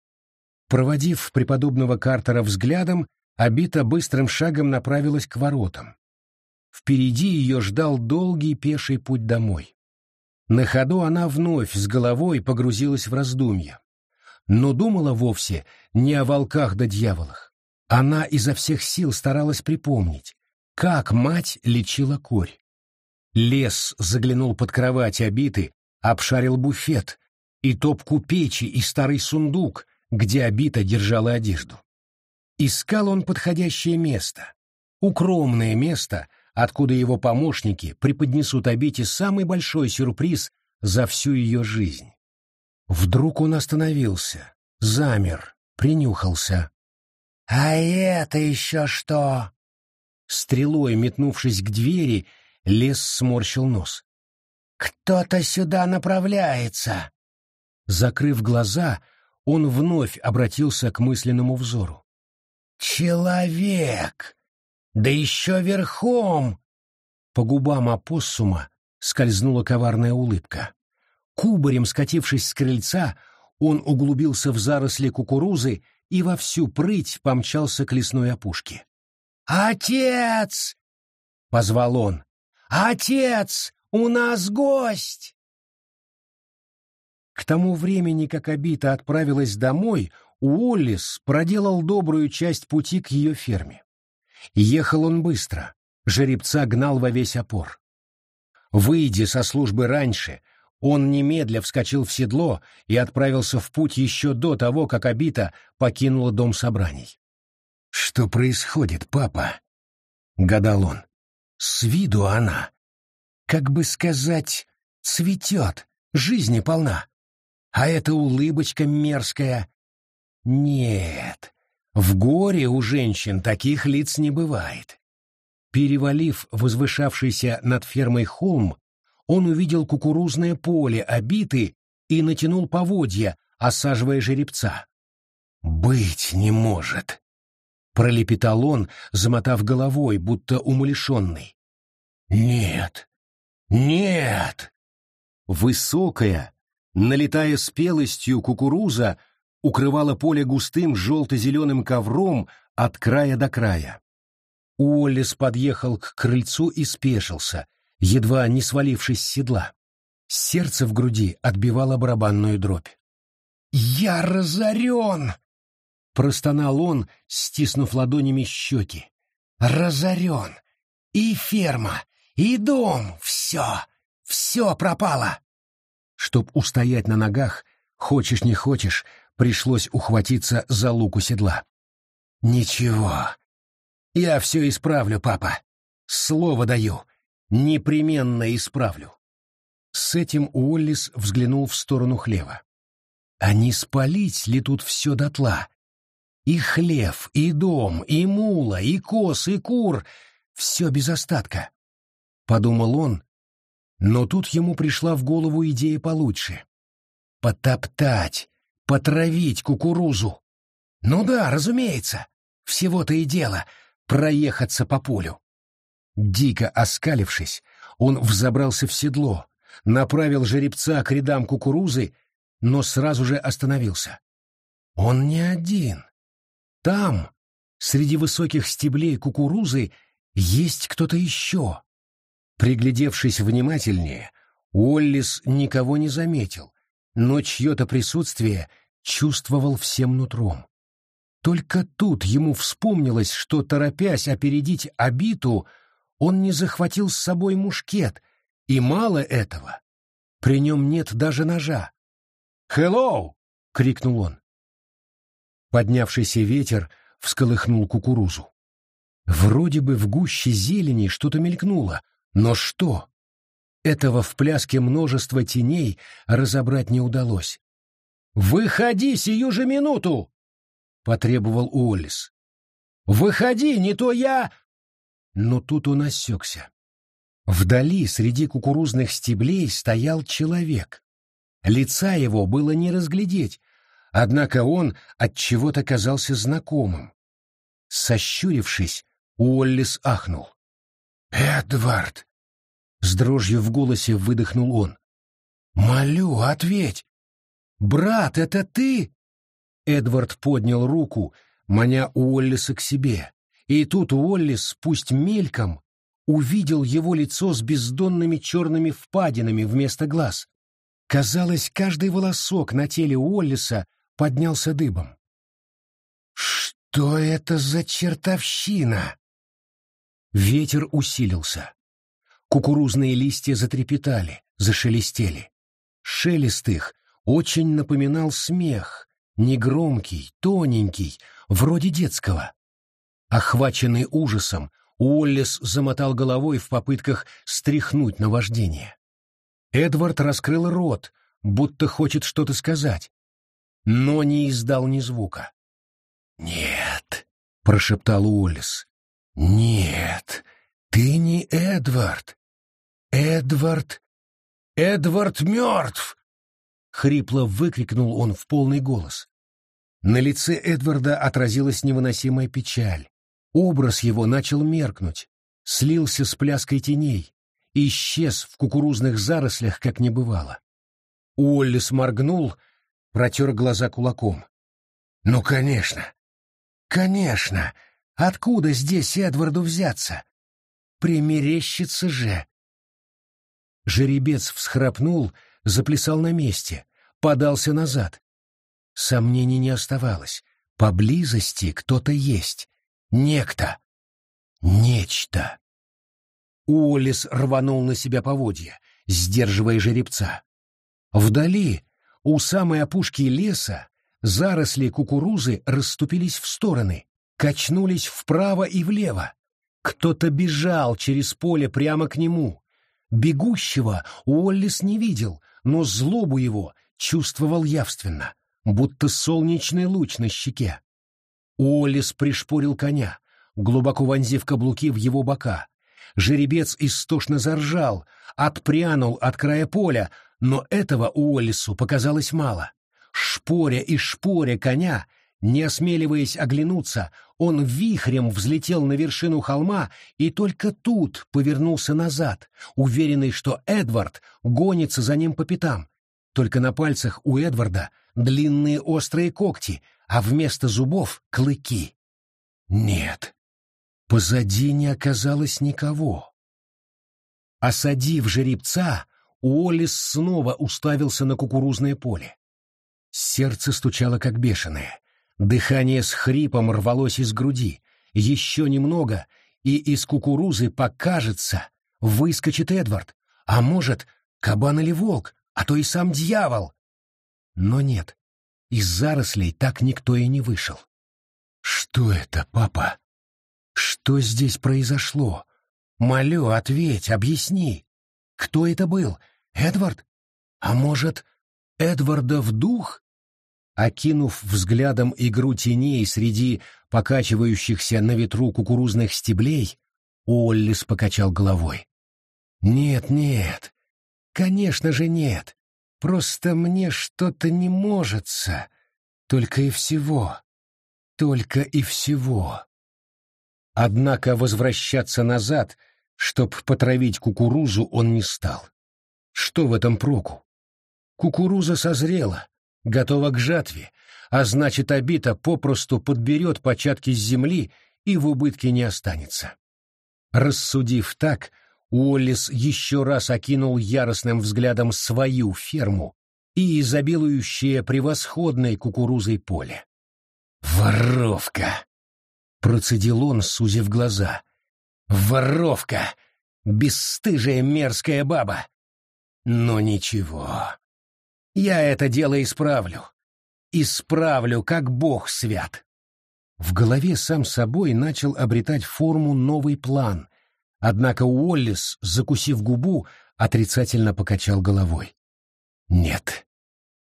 Проводив преподобного Картера взглядом, Абита быстрым шагом направилась к воротам. Впереди ее ждал долгий пеший путь домой. На ходу она вновь с головой погрузилась в раздумья. Но думала вовсе не о волках да дьяволах. Она изо всех сил старалась припомнить, как мать лечила корь. Лес заглянул под кровать обиты, обшарил буфет, и топку печи, и старый сундук, где Абита держала одежду. Искал он подходящее место, укромное место, откуда его помощники преподнесут Абите самый большой сюрприз за всю ее жизнь. Вдруг он остановился, замер, принюхался. «А это еще что?» Стрелой, метнувшись к двери, лес сморщил нос. «Кто-то сюда направляется!» Закрыв глаза, он вновь обратился к мысленному взору. «Человек! Да еще верхом!» По губам опоссума скользнула коварная улыбка. Кубарем скатившись с крыльца, он углубился в заросли кукурузы и во всю прыть помчался к лесной опушке. «Отец!» — позвал он. «Отец! У нас гость!» К тому времени, как Абита отправилась домой, Уоллис проделал добрую часть пути к ее ферме. Ехал он быстро, жеребца гнал во весь опор. Выйдя со службы раньше, он немедля вскочил в седло и отправился в путь еще до того, как Абита покинула дом собраний. «Что происходит, папа?» — гадал он. «С виду она, как бы сказать, цветет, жизни полна. А эта улыбочка мерзкая. Нет, в горе у женщин таких лиц не бывает. Перевалив возвышавшийся над фермой холм, он увидел кукурузное поле, обиты, и натянул поводья, осаживая жеребца. «Быть не может!» — пролепетал он, замотав головой, будто умалишенный. «Нет! Нет!» Высокая, налетая спелостью кукуруза, укрывала поле густым желто-зеленым ковром от края до края. Уоллес подъехал к крыльцу и спешился, едва не свалившись с седла. Сердце в груди отбивало барабанную дробь. «Я разорен!» — простонал он, стиснув ладонями щеки. «Разорен! И ферма, и дом, все, все пропало!» Чтоб устоять на ногах, Хочешь не хочешь, пришлось ухватиться за луку седла. «Ничего. Я все исправлю, папа. Слово даю. Непременно исправлю». С этим Уоллис взглянул в сторону хлева. А не спалить ли тут все дотла? И хлев, и дом, и мула, и коз, и кур — все без остатка. Подумал он, но тут ему пришла в голову идея получше. Потоптать, потравить кукурузу. Ну да, разумеется, всего-то и дело — проехаться по полю. Дико оскалившись, он взобрался в седло, направил жеребца к рядам кукурузы, но сразу же остановился. Он не один. Там, среди высоких стеблей кукурузы, есть кто-то еще. Приглядевшись внимательнее, Уоллис никого не заметил, но чье-то присутствие чувствовал всем нутром. Только тут ему вспомнилось, что, торопясь опередить обиту, он не захватил с собой мушкет, и мало этого. При нем нет даже ножа. «Хеллоу!» — крикнул он. Поднявшийся ветер всколыхнул кукурузу. Вроде бы в гуще зелени что-то мелькнуло, но что? Этого в пляске множества теней разобрать не удалось. «Выходи сию же минуту!» — потребовал Уоллес. «Выходи, не то я...» Но тут он осекся. Вдали, среди кукурузных стеблей, стоял человек. Лица его было не разглядеть, однако он от чего-то казался знакомым. Сощурившись, Уоллес ахнул. «Эдвард!» — с дрожью в голосе выдохнул он. «Молю, ответь! Брат, это ты?» Эдвард поднял руку, маня Уоллеса к себе, и тут Уоллес, пусть мельком, увидел его лицо с бездонными черными впадинами вместо глаз. Казалось, каждый волосок на теле Уоллиса поднялся дыбом. «Что это за чертовщина?» Ветер усилился. Кукурузные листья затрепетали, зашелестели. Шелест их очень напоминал смех, негромкий, тоненький, вроде детского. Охваченный ужасом, Уоллес замотал головой в попытках стряхнуть наваждение. Эдвард раскрыл рот, будто хочет что-то сказать, но не издал ни звука. «Нет», — прошептал Уоллес, — «нет, ты не Эдвард. Эдвард... Эдвард мертв!» — хрипло выкрикнул он в полный голос. На лице Эдварда отразилась невыносимая печаль. Образ его начал меркнуть, слился с пляской теней, исчез в кукурузных зарослях, как не бывало. Уолли сморгнул, протер глаза кулаком. «Ну, конечно! Конечно! Откуда здесь Эдварду взяться? Примерещится же!» Жеребец всхрапнул, заплясал на месте, подался назад. Сомнений не оставалось. Поблизости кто-то есть. Некто. Нечто. Уоллес рванул на себя поводья, сдерживая жеребца. Вдали, у самой опушки леса, заросли кукурузы расступились в стороны, качнулись вправо и влево. Кто-то бежал через поле прямо к нему. Бегущего Уоллес не видел, но злобу его чувствовал явственно, будто солнечный луч на щеке. Уоллес пришпорил коня, глубоко вонзив каблуки в его бока. Жеребец истошно заржал, отпрянул от края поля, но этого Уоллесу показалось мало. Шпоря и шпоря коня, не осмеливаясь оглянуться, он вихрем взлетел на вершину холма и только тут повернулся назад, уверенный, что Эдвард гонится за ним по пятам. Только на пальцах у Эдварда длинные острые когти, а вместо зубов — клыки. Нет, позади не оказалось никого. Осадив жеребца, Уоллес снова уставился на кукурузное поле. Сердце стучало как бешеное. Дыхание с хрипом рвалось из груди. Еще немного, и из кукурузы покажется, выскочит Эдвард. А может, кабан или волк, а то и сам дьявол. Но нет, из зарослей так никто и не вышел. Что это, папа? Что здесь произошло? Молю, ответь, объясни. Кто это был? Эдвард? А может, Эдварда в дух? Окинув взглядом игру теней среди покачивающихся на ветру кукурузных стеблей, Оллис покачал головой. «Нет, нет, конечно же нет. Просто мне что-то не можется. Только и всего. Только и всего». Однако возвращаться назад, чтоб потравить кукурузу, он не стал. Что в этом проку? Кукуруза созрела, готова к жатве, а значит, обита попросту подберет початки с земли и в убытке не останется. Рассудив так, Уоллес еще раз окинул яростным взглядом свою ферму и изобилующее превосходной кукурузой поле. «Воровка!» — процедил он, сузив глаза. «Воровка! Бесстыжая мерзкая баба! Но ничего, я это дело исправлю. Исправлю, как бог свят. В голове сам собой начал обретать форму новый план, однако Уоллес, закусив губу, отрицательно покачал головой. Нет,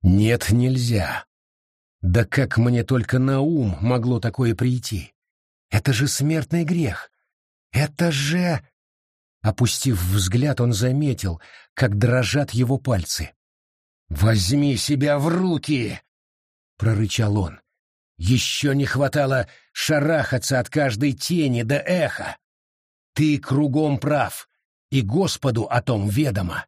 нет, нельзя. Да как мне только на ум могло такое прийти? Это же смертный грех. Это же... Опустив взгляд, он заметил, как дрожат его пальцы. «Возьми себя в руки!» — прорычал он. «Еще не хватало шарахаться от каждой тени до эха. Ты кругом прав, и Господу о том ведомо».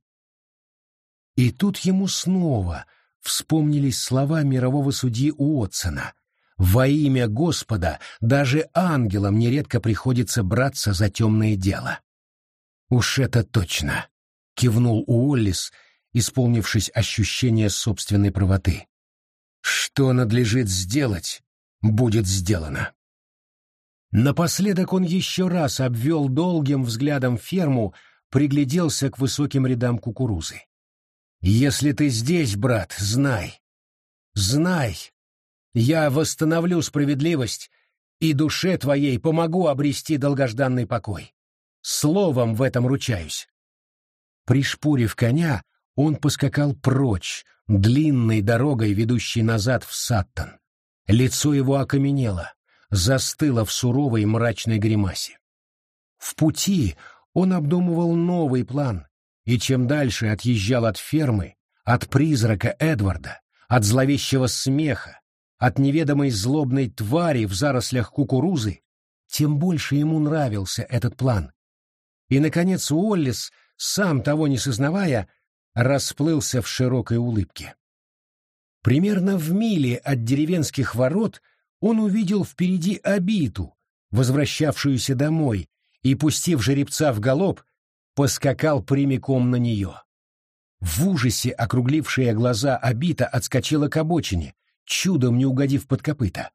И тут ему снова вспомнились слова мирового судьи Уотсона. «Во имя Господа даже ангелам нередко приходится браться за темное дело». «Уж это точно!» — кивнул Уоллис исполнившись ощущения собственной правоты. Что надлежит сделать, будет сделано. Напоследок он еще раз обвел долгим взглядом ферму, пригляделся к высоким рядам кукурузы. «Если ты здесь, брат, знай, знай, я восстановлю справедливость и душе твоей помогу обрести долгожданный покой. Словом в этом ручаюсь». Пришпурив коня, он поскакал прочь, длинной дорогой, ведущей назад в Саттон. Лицо его окаменело, застыло в суровой мрачной гримасе. В пути он обдумывал новый план, и чем дальше отъезжал от фермы, от призрака Эдварда, от зловещего смеха, от неведомой злобной твари в зарослях кукурузы, тем больше ему нравился этот план. И, наконец, Уоллес, сам того не сознавая, расплылся в широкой улыбке. Примерно в миле от деревенских ворот он увидел впереди обиту, возвращавшуюся домой, и, пустив жеребца в галоп, поскакал прямиком на нее. В ужасе округлившая глаза обита отскочила к обочине, чудом не угодив под копыта.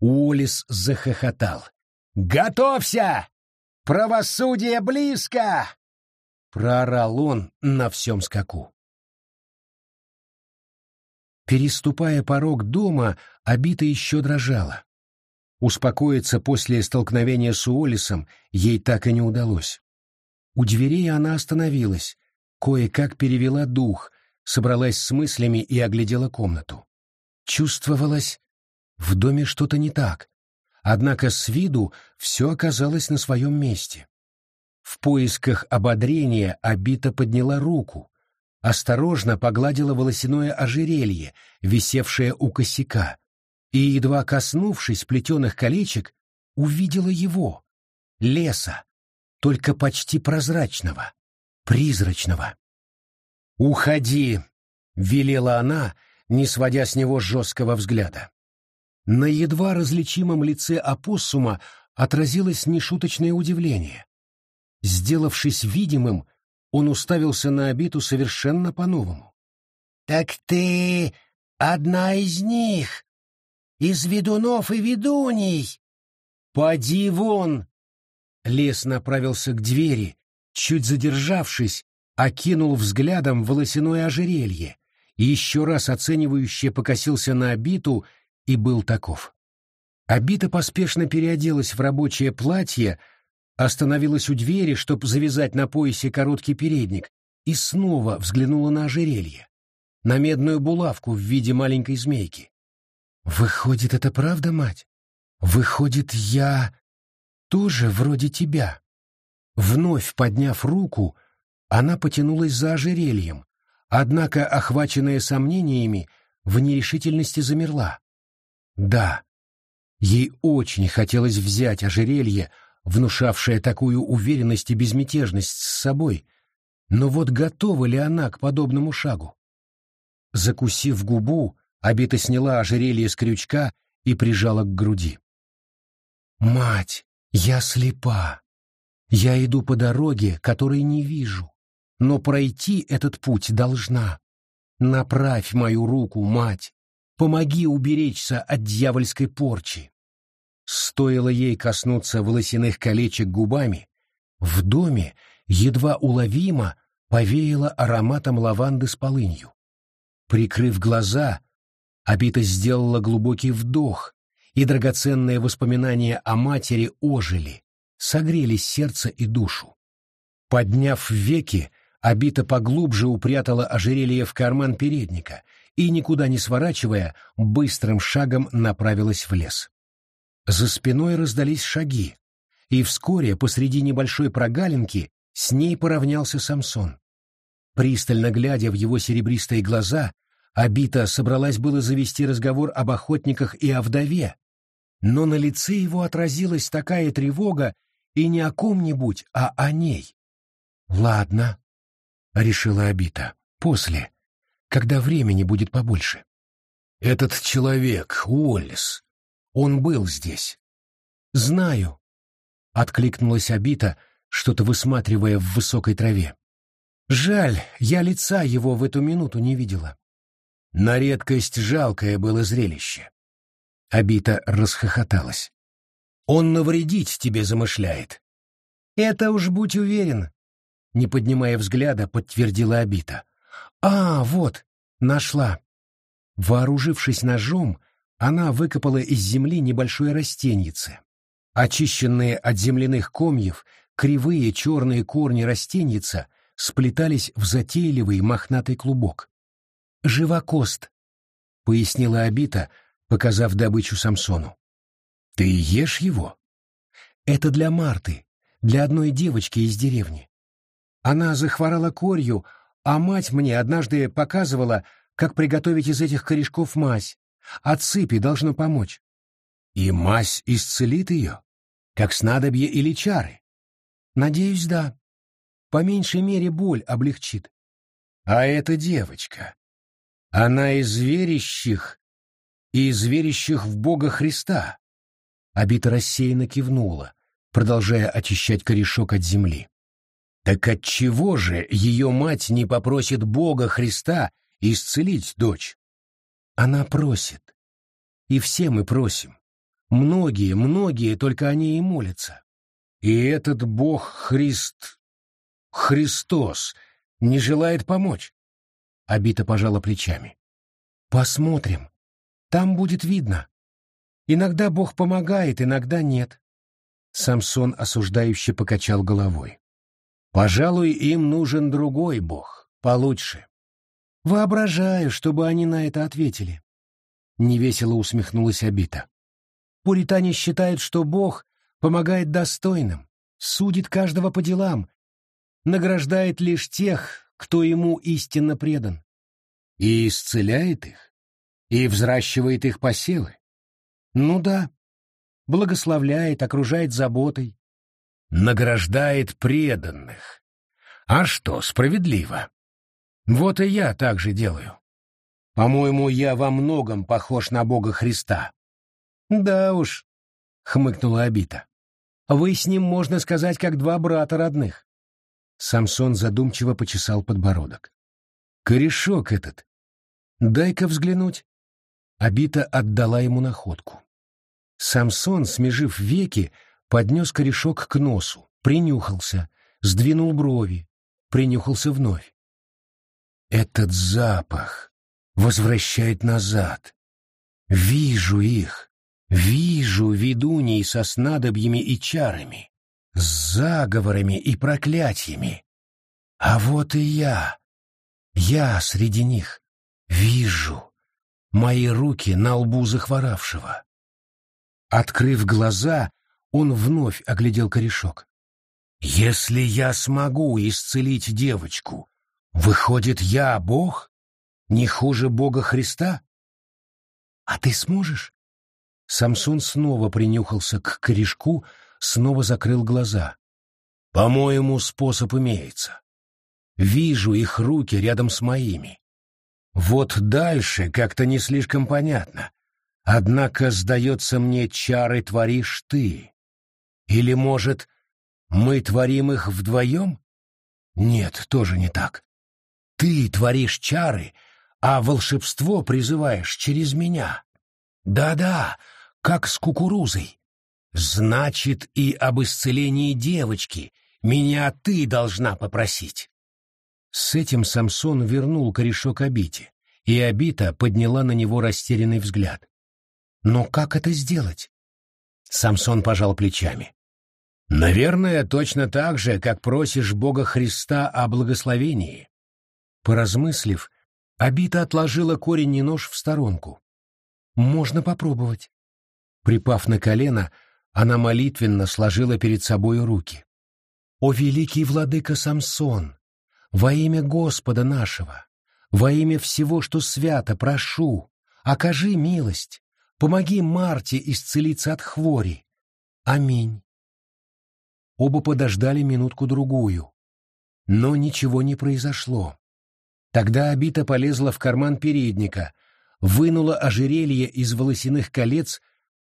Уоллес захохотал. «Готовься! Правосудие близко!» проорал он на всем скаку. Переступая порог дома, Обита еще дрожала. Успокоиться после столкновения с Уоллесом ей так и не удалось. У дверей она остановилась, кое-как перевела дух, собралась с мыслями и оглядела комнату. Чувствовалось, в доме что-то не так, однако с виду все оказалось на своем месте. В поисках ободрения Абита подняла руку, осторожно погладила волосяное ожерелье, висевшее у косяка, и, едва коснувшись плетеных колечек, увидела его, леса, только почти прозрачного, призрачного. «Уходи!» — велела она, не сводя с него жесткого взгляда. На едва различимом лице опоссума отразилось нешуточное удивление. Сделавшись видимым, он уставился на обиту совершенно по-новому. «Так ты одна из них, из ведунов и ведуней!» «Поди вон!» Лес направился к двери, чуть задержавшись, окинул взглядом волосяное ожерелье еще раз оценивающе покосился на обиту и был таков. Обита поспешно переоделась в рабочее платье, остановилась у двери, чтобы завязать на поясе короткий передник, и снова взглянула на ожерелье, на медную булавку в виде маленькой змейки. «Выходит, это правда, мать? Выходит, я тоже вроде тебя?» Вновь подняв руку, она потянулась за ожерельем, однако, охваченная сомнениями, в нерешительности замерла. Да, ей очень хотелось взять ожерелье, внушавшее такую уверенность и безмятежность с собой, но вот готова ли она к подобному шагу? Закусив губу, Абита сняла ожерелье с крючка и прижала к груди. «Мать, я слепа. Я иду по дороге, которой не вижу, но пройти этот путь должна. Направь мою руку, мать, помоги уберечься от дьявольской порчи». Стоило ей коснуться волосяных колечек губами, в доме едва уловимо повеяло ароматом лаванды с полынью. Прикрыв глаза, Абита сделала глубокий вдох, и драгоценные воспоминания о матери ожили, согрели сердце и душу. Подняв веки, Абита поглубже упрятала ожерелье в карман передника и, никуда не сворачивая, быстрым шагом направилась в лес. За спиной раздались шаги, и вскоре посреди небольшой прогалинки с ней поравнялся Самсон. Пристально глядя в его серебристые глаза, Абита собралась было завести разговор об охотниках и о вдове, но на лице его отразилась такая тревога и не о ком-нибудь, а о ней. «Ладно», — решила Абита, — «после, когда времени будет побольше». «Этот человек, Уоллес, он был здесь». «Знаю», — откликнулась Абита, что-то высматривая в высокой траве. «Жаль, я лица его в эту минуту не видела». На редкость жалкое было зрелище. Абита расхохоталась. «Он навредить тебе замышляет». «Это уж будь уверен», — не поднимая взгляда, подтвердила Абита. «А, вот, нашла». Вооружившись ножом, она выкопала из земли небольшое растеньице. Очищенные от земляных комьев, кривые черные корни растеньица сплетались в затейливый мохнатый клубок. «Живокост», — пояснила Абита, показав добычу Самсону. «Ты ешь его?» «Это для Марты, для одной девочки из деревни. Она захворала корью, а мать мне однажды показывала, как приготовить из этих корешков мазь. От сыпи должно помочь. И мазь исцелит ее, как снадобье или чары. Надеюсь, да. По меньшей мере боль облегчит. А эта девочка, она из верящих и из верящих в Бога Христа. Абита рассеянно кивнула, продолжая очищать корешок от земли. Так отчего же ее мать не попросит Бога Христа исцелить дочь? Она просит. И все мы просим. Многие, многие только о ней и молятся. И этот Бог Христ, Христос, не желает помочь. Абита пожала плечами. Посмотрим. Там будет видно. Иногда Бог помогает, иногда нет. Самсон осуждающе покачал головой. Пожалуй, им нужен другой Бог, получше. Воображаю, чтобы они на это ответили. Невесело усмехнулась Абита. Пуритане считают, что Бог помогает достойным, судит каждого по делам, награждает лишь тех, кто ему истинно предан. И исцеляет их, и взращивает их посевы. Ну да, благословляет, окружает заботой. Награждает преданных. А что, справедливо? Вот и я так же делаю. По-моему, я во многом похож на Бога Христа. Да уж, хмыкнула Абита. Вы с ним, можно сказать, как два брата родных. Самсон задумчиво почесал подбородок. «Корешок этот! Дай-ка взглянуть!» Абита отдала ему находку. Самсон, смежив веки, поднес корешок к носу, принюхался, сдвинул брови, принюхался вновь. «Этот запах!» возвращает назад. Вижу их, вижу ведуней со снадобьями и чарами, с заговорами и проклятиями. А вот и я, я среди них, вижу мои руки на лбу захворавшего. Открыв глаза, он вновь оглядел корешок. «Если я смогу исцелить девочку, выходит, я Бог? Не хуже Бога Христа?» «А ты сможешь?» Самсон снова принюхался к корешку, снова закрыл глаза. «По-моему, способ имеется. Вижу их руки рядом с моими. Вот дальше как-то не слишком понятно. Однако, сдается мне, чары творишь ты. Или, может, мы творим их вдвоем? Нет, тоже не так. Ты творишь чары, а волшебство призываешь через меня. Да-да, как с кукурузой. Значит, и об исцелении девочки меня ты должна попросить. С этим Самсон вернул корешок Абите, и Абита подняла на него растерянный взгляд. Но как это сделать? Самсон пожал плечами. Наверное, точно так же, как просишь Бога Христа о благословении. Поразмыслив, Абита отложила корень и нож в сторонку. Можно попробовать. Припав на колено, она молитвенно сложила перед собой руки. «О великий владыка Самсон! Во имя Господа нашего, во имя всего, что свято, прошу, окажи милость, Помоги Марте исцелиться от хвори. Аминь. Оба подождали минутку-другую. Но ничего не произошло. Тогда Абита полезла в карман передника, вынула ожерелье из волосяных колец,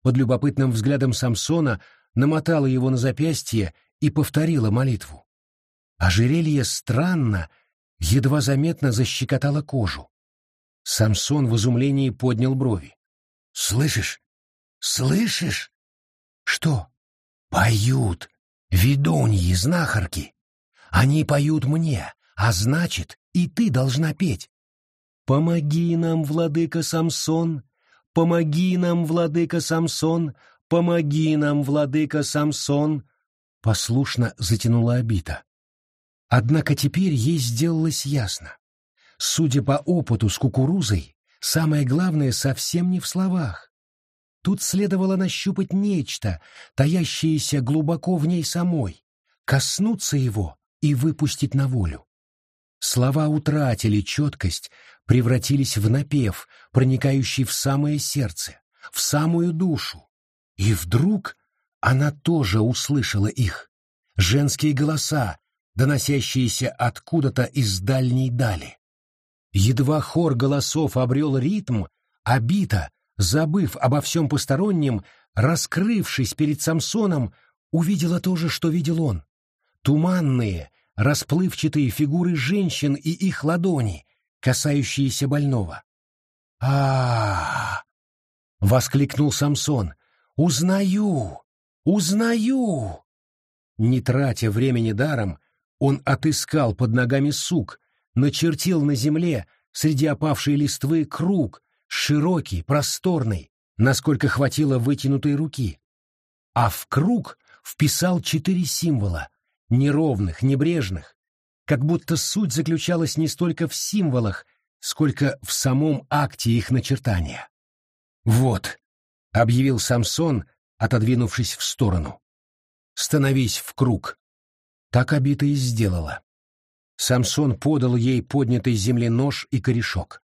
под любопытным взглядом Самсона намотала его на запястье и повторила молитву. Ожерелье странно, едва заметно защекотало кожу. Самсон в изумлении поднял брови. Слышишь? Слышишь? Что? Поют. Ведуньи, знахарки. Они поют мне, а значит, и ты должна петь. Помоги нам, владыка Самсон, помоги нам, владыка Самсон, помоги нам, владыка Самсон, послушно затянула обита. Однако теперь ей сделалось ясно. Судя по опыту с кукурузой, Самое главное совсем не в словах. Тут следовало нащупать нечто, таящееся глубоко в ней самой, коснуться его и выпустить на волю. Слова утратили четкость, превратились в напев, проникающий в самое сердце, в самую душу. И вдруг она тоже услышала их. Женские голоса, доносящиеся откуда-то из дальней дали. Едва хор голосов обрел ритм, Абита, забыв обо всем постороннем, раскрывшись перед Самсоном, увидела то же, что видел он. Туманные, расплывчатые фигуры женщин и их ладони, касающиеся больного. а, воскликнул Самсон. «Узнаю! Узнаю!» Не тратя времени даром, он отыскал под ногами сук, начертил на земле среди опавшей листвы круг, широкий, просторный, насколько хватило вытянутой руки. А в круг вписал четыре символа, неровных, небрежных, как будто суть заключалась не столько в символах, сколько в самом акте их начертания. «Вот», — объявил Самсон, отодвинувшись в сторону. «Становись в круг». Так Абита и сделала. Самсон подал ей поднятый с земли нож и корешок.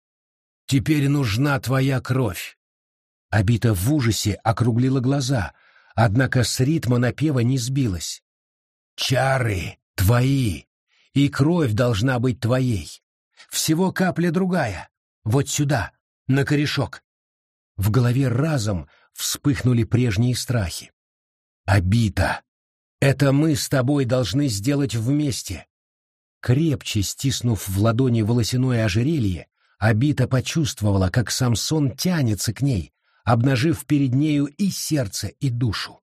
«Теперь нужна твоя кровь!» Абита в ужасе округлила глаза, однако с ритма напева не сбилась. «Чары твои, и кровь должна быть твоей. Всего капля другая. Вот сюда, на корешок». В голове разом вспыхнули прежние страхи. «Абита, это мы с тобой должны сделать вместе. Крепче стиснув в ладони волосяное ожерелье, Абита почувствовала, как Самсон тянется к ней, обнажив перед нею и сердце, и душу.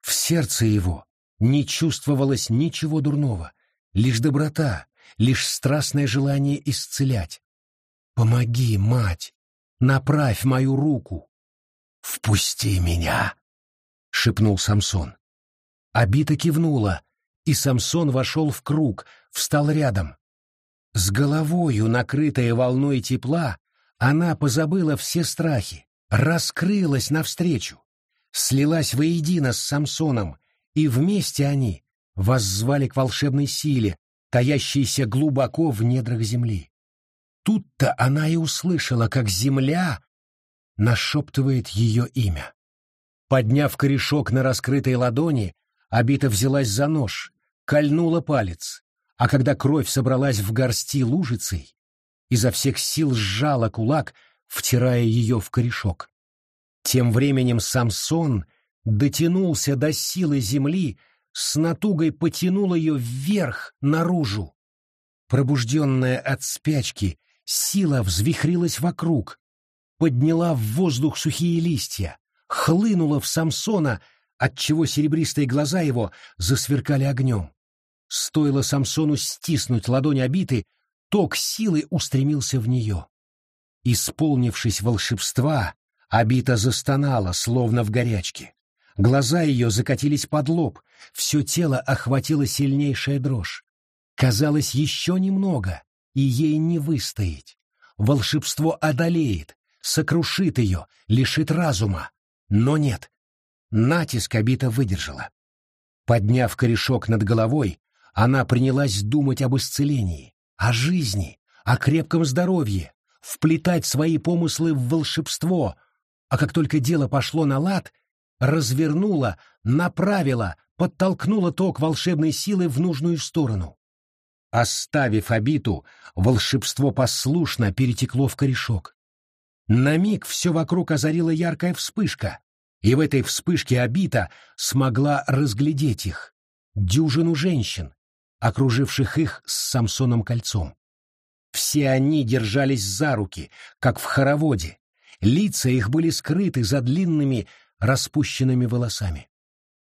В сердце его не чувствовалось ничего дурного, лишь доброта, лишь страстное желание исцелять. Помоги, мать, направь мою руку. Впусти меня, — шепнул Самсон. Абита кивнула, и Самсон вошел в круг, встал рядом. С головою, накрытая волной тепла, она позабыла все страхи, раскрылась навстречу, слилась воедино с Самсоном, и вместе они воззвали к волшебной силе, таящейся глубоко в недрах земли. Тут-то она и услышала, как земля нашептывает ее имя. Подняв корешок на раскрытой ладони, Абита взялась за нож, кольнула палец, а когда кровь собралась в горсти лужицей, изо всех сил сжала кулак, втирая ее в корешок. Тем временем Самсон дотянулся до силы земли, с натугой потянул ее вверх, наружу. Пробужденная от спячки, сила взвихрилась вокруг, подняла в воздух сухие листья, хлынула в Самсона, отчего серебристые глаза его засверкали огнем. Стоило Самсону стиснуть ладонь обиты, ток силы устремился в нее. Исполнившись волшебства, Абита застонала, словно в горячке. Глаза ее закатились под лоб, все тело охватило сильнейшая дрожь. Казалось, еще немного, и ей не выстоять. Волшебство одолеет, сокрушит ее, лишит разума. Но нет. Натиск Абита выдержала. Подняв корешок над головой, она принялась думать об исцелении, о жизни, о крепком здоровье, вплетать свои помыслы в волшебство, а как только дело пошло на лад, развернула, направила, подтолкнула ток волшебной силы в нужную сторону. Оставив обиту, волшебство послушно перетекло в корешок. На миг все вокруг озарила яркая вспышка, и в этой вспышке обита смогла разглядеть их, дюжину женщин, окруживших их с Самсоном кольцом. Все они держались за руки, как в хороводе. Лица их были скрыты за длинными распущенными волосами.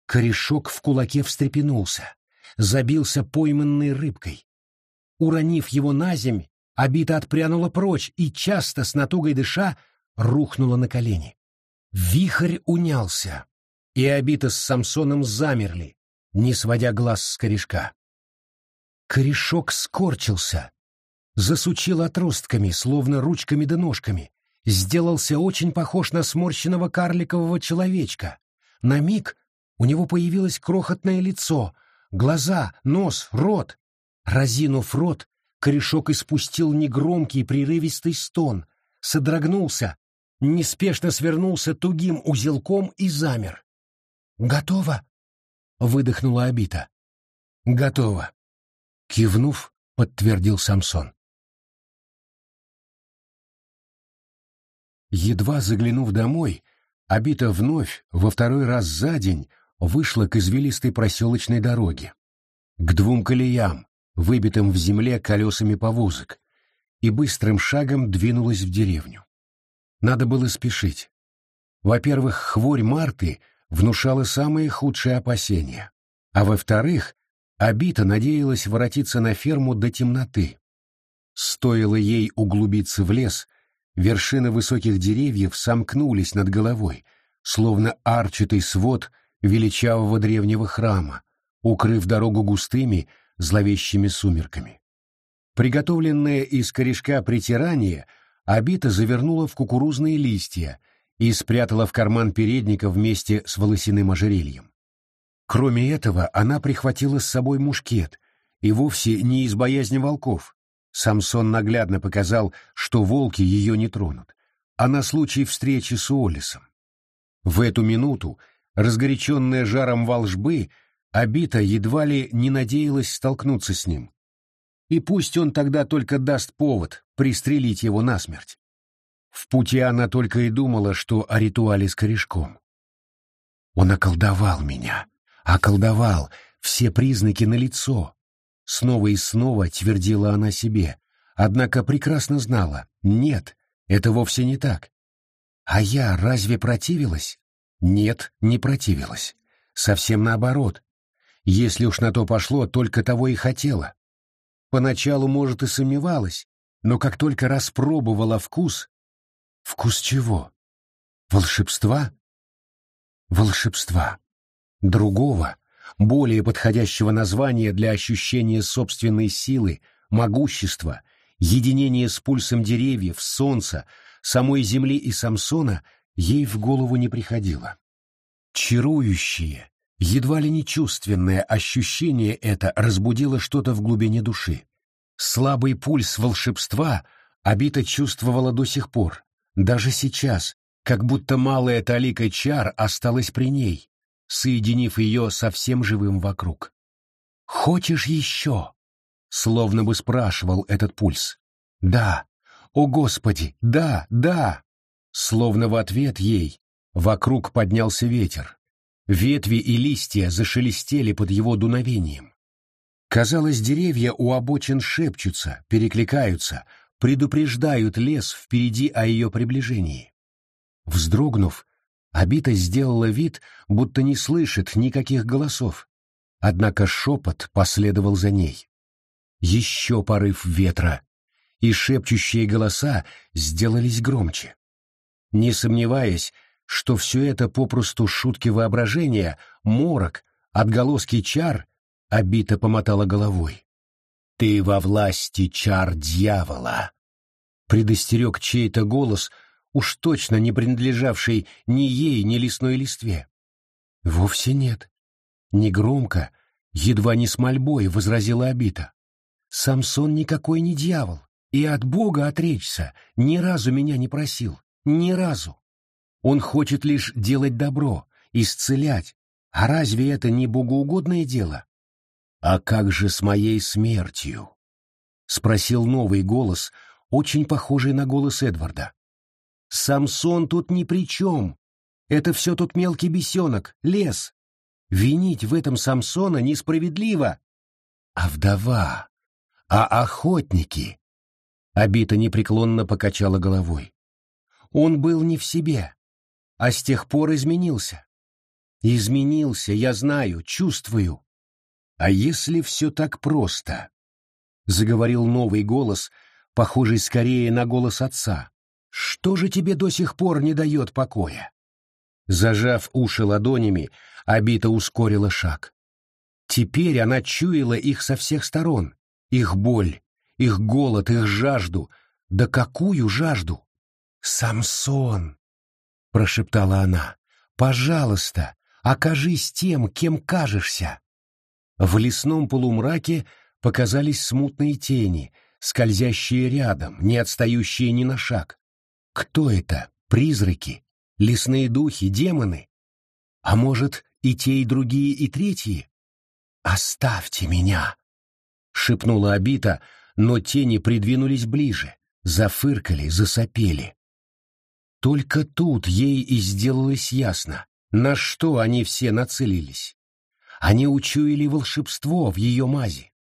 Корешок в кулаке встрепенулся, забился пойманной рыбкой. Уронив его на земь, обита отпрянула прочь и, часто с натугой дыша, рухнула на колени. Вихрь унялся, и обита с Самсоном замерли, не сводя глаз с корешка. Корешок скорчился, засучил отростками, словно ручками да ножками, сделался очень похож на сморщенного карликового человечка. На миг у него появилось крохотное лицо, глаза, нос, рот. Разинув рот, корешок испустил негромкий прерывистый стон, содрогнулся, неспешно свернулся тугим узелком и замер. «Готово?» — выдохнула Абита. «Готово», Кивнув, подтвердил Самсон. Едва заглянув домой, Абита вновь, во второй раз за день, вышла к извилистой проселочной дороге, к двум колеям, выбитым в земле колесами повозок, и быстрым шагом двинулась в деревню. Надо было спешить. Во-первых, хворь Марты внушала самые худшие опасения, а во-вторых, Абита надеялась воротиться на ферму до темноты. Стоило ей углубиться в лес, вершины высоких деревьев сомкнулись над головой, словно арчатый свод величавого древнего храма, укрыв дорогу густыми, зловещими сумерками. Приготовленное из корешка притирание Абита завернула в кукурузные листья и спрятала в карман передника вместе с волосяным ожерельем. Кроме этого, она прихватила с собой мушкет, и вовсе не из боязни волков. Самсон наглядно показал, что волки ее не тронут, а на случай встречи с Уоллесом. В эту минуту, разгоряченная жаром волжбы, Абита едва ли не надеялась столкнуться с ним. И пусть он тогда только даст повод пристрелить его насмерть. В пути она только и думала, что о ритуале с корешком. «Он околдовал меня», Околдовал, все признаки налицо. Снова и снова твердила она себе, однако прекрасно знала, нет, это вовсе не так. А я разве противилась? Нет, не противилась. Совсем наоборот. Если уж на то пошло, только того и хотела. Поначалу, может, и сомневалась, но как только распробовала вкус... Вкус чего? Волшебства? Волшебства. Другого, более подходящего названия для ощущения собственной силы, могущества, единения с пульсом деревьев, солнца, самой земли и Самсона ей в голову не приходило. Чарующее, едва ли не чувственное ощущение это разбудило что-то в глубине души. Слабый пульс волшебства Абита чувствовала до сих пор, даже сейчас, как будто малая талика чар осталась при ней, соединив ее со всем живым вокруг. «Хочешь еще?» — словно бы спрашивал этот пульс. «Да, о Господи, да, да!» Словно в ответ ей вокруг поднялся ветер. Ветви и листья зашелестели под его дуновением. Казалось, деревья у обочин шепчутся, перекликаются, предупреждают лес впереди о ее приближении. Вздрогнув, Абита сделала вид, будто не слышит никаких голосов. Однако шепот последовал за ней. Еще порыв ветра, и шепчущие голоса сделались громче. Не сомневаясь, что все это попросту шутки воображения, морок, отголоски чар, Абита помотала головой. «Ты во власти чар дьявола!» Предостерег чей-то голос — уж точно не принадлежавшей ни ей, ни лесной листве. Вовсе нет. Негромко, едва не с мольбой, возразила Абита. Самсон никакой не дьявол, и от Бога отречься ни разу меня не просил, ни разу. Он хочет лишь делать добро, исцелять, а разве это не богоугодное дело? А как же с моей смертью? Спросил новый голос, очень похожий на голос Эдварда. Самсон тут ни при чем. Это все тут мелкий бесенок, лес. Винить в этом Самсона несправедливо. А вдова? А охотники? Абита непреклонно покачала головой. Он был не в себе, а с тех пор изменился. Изменился, я знаю, чувствую. А если все так просто? Заговорил новый голос, похожий скорее на голос отца. Что же тебе до сих пор не дает покоя? Зажав уши ладонями, Абита ускорила шаг. Теперь она чуяла их со всех сторон. Их боль, их голод, их жажду. Да какую жажду? «Самсон!» — прошептала она. «Пожалуйста, окажись тем, кем кажешься!» В лесном полумраке показались смутные тени, скользящие рядом, не отстающие ни на шаг. Кто это? Призраки? Лесные духи? Демоны? А может, и те, и другие, и третьи? «Оставьте меня!» — шепнула Абита, но тени придвинулись ближе, зафыркали, засопели. Только тут ей и сделалось ясно, на что они все нацелились. Они учуяли волшебство в ее мази.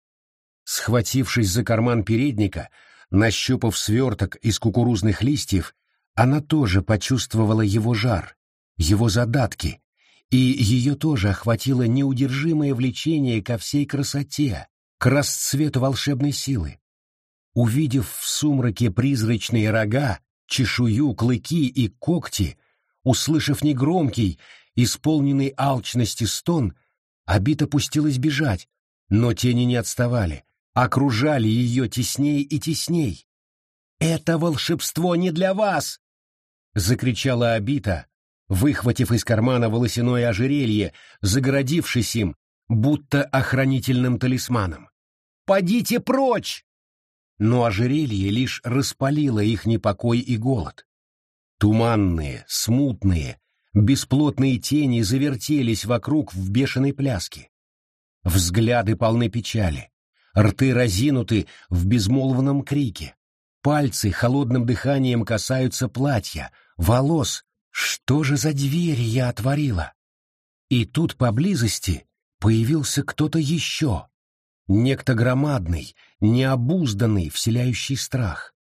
Схватившись за карман передника, нащупав сверток из кукурузных листьев, она тоже почувствовала его жар, его задатки, и ее тоже охватило неудержимое влечение ко всей красоте, к расцвету волшебной силы. Увидев в сумраке призрачные рога, чешую, клыки и когти, услышав негромкий, исполненный алчности стон, Абит пустилась бежать, но тени не отставали, окружали ее тесней и тесней. «Это волшебство не для вас!» закричала Абита, выхватив из кармана волосяное ожерелье, загородившись им, будто охранительным талисманом. «Подите прочь!» Но ожерелье лишь распалило их непокой и голод. Туманные, смутные, бесплотные тени завертелись вокруг в бешеной пляске. Взгляды полны печали, рты разинуты в безмолвном крике. Пальцы холодным дыханием касаются платья, волос. Что же за двери я отворила? И тут поблизости появился кто-то еще. Некто громадный, необузданный, вселяющий страх.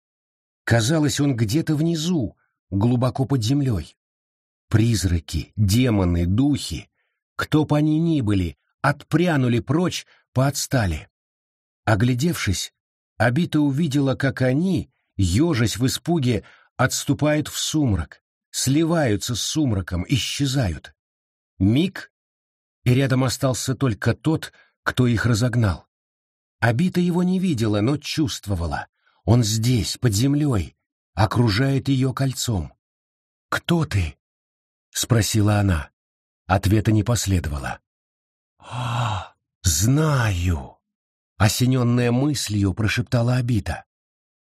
Казалось, он где-то внизу, глубоко под землей. Призраки, демоны, духи, кто бы они ни были, отпрянули прочь, поотстали. Оглядевшись, Абита увидела, как они, ежась в испуге, отступают в сумрак, сливаются с сумраком, исчезают. Миг, и рядом остался только тот, кто их разогнал. Абита его не видела, но чувствовала. Он здесь, под землей, окружает ее кольцом. «Кто ты?» — спросила она. Ответа не последовало. «А, знаю!» — осененная мыслью прошептала Абита.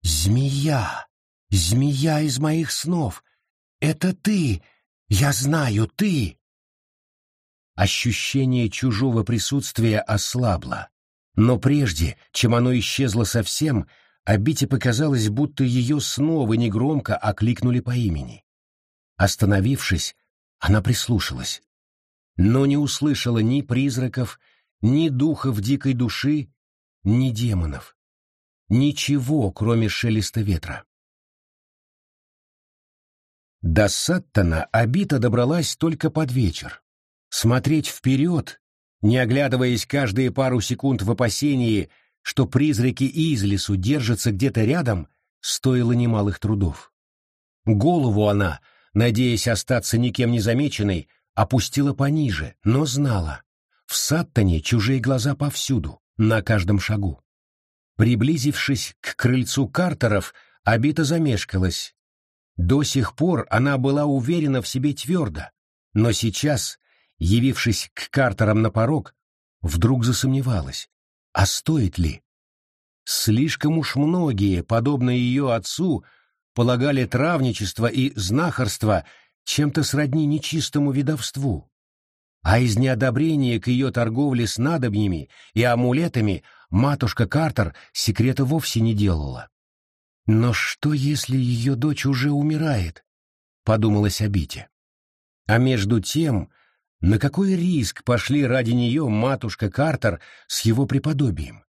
«Змея! Змея из моих снов! Это ты! Я знаю, ты!» Ощущение чужого присутствия ослабло. Но прежде, чем оно исчезло совсем, Абите показалось, будто ее снова негромко окликнули по имени. Остановившись, она прислушалась, но не услышала ни призраков, ни духов дикой души, ни демонов. Ничего, кроме шелеста ветра. До Саттона Абита добралась только под вечер. Смотреть вперед, не оглядываясь каждые пару секунд в опасении, что призраки из лесу держатся где-то рядом, стоило немалых трудов. Голову она, надеясь остаться никем не замеченной, опустила пониже, но знала. В Саттоне чужие глаза повсюду, на каждом шагу. Приблизившись к крыльцу Картеров, Абита замешкалась. До сих пор она была уверена в себе твердо, но сейчас, явившись к Картерам на порог, вдруг засомневалась, а стоит ли? Слишком уж многие, подобно ее отцу, полагали травничество и знахарство чем-то сродни нечистому видовству. А из неодобрения к ее торговле с надобнями и амулетами матушка Картер секрета вовсе не делала. «Но что, если ее дочь уже умирает?» — подумалась Абите. А между тем, на какой риск пошли ради нее матушка Картер с его преподобием?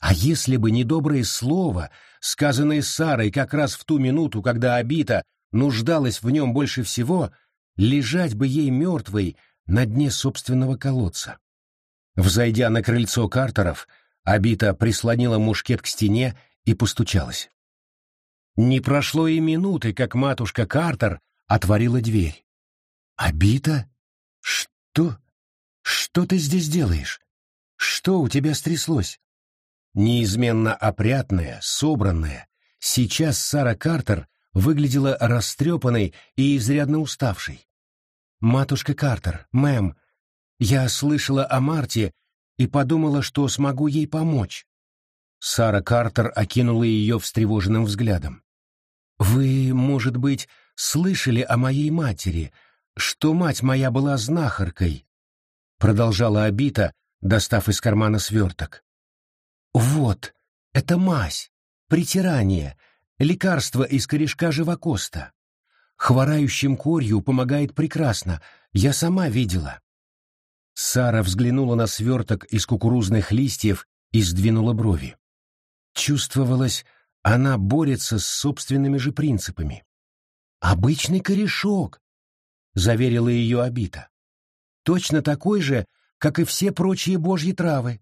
А если бы недоброе слово, сказанное Сарой как раз в ту минуту, когда Абита нуждалась в нем больше всего, лежать бы ей мертвой на дне собственного колодца. Взойдя на крыльцо Картеров, Абита прислонила мушкет к стене и постучалась. Не прошло и минуты, как матушка Картер отворила дверь. «Абита? Что? Что ты здесь делаешь? Что у тебя стряслось?» Неизменно опрятная, собранная, сейчас Сара Картер выглядела растрепанной и изрядно уставшей. «Матушка Картер, мэм, я слышала о Марте и подумала, что смогу ей помочь». Сара Картер окинула ее встревоженным взглядом. «Вы, может быть, слышали о моей матери, что мать моя была знахаркой?» Продолжала Абита, достав из кармана сверток. «Вот, это мазь, притирание, Лекарство из корешка живокоста. Хворающим корью помогает прекрасно, я сама видела. Сара взглянула на сверток из кукурузных листьев и сдвинула брови. Чувствовалось, она борется с собственными же принципами. «Обычный корешок», — заверила ее Абита. «Точно такой же, как и все прочие божьи травы.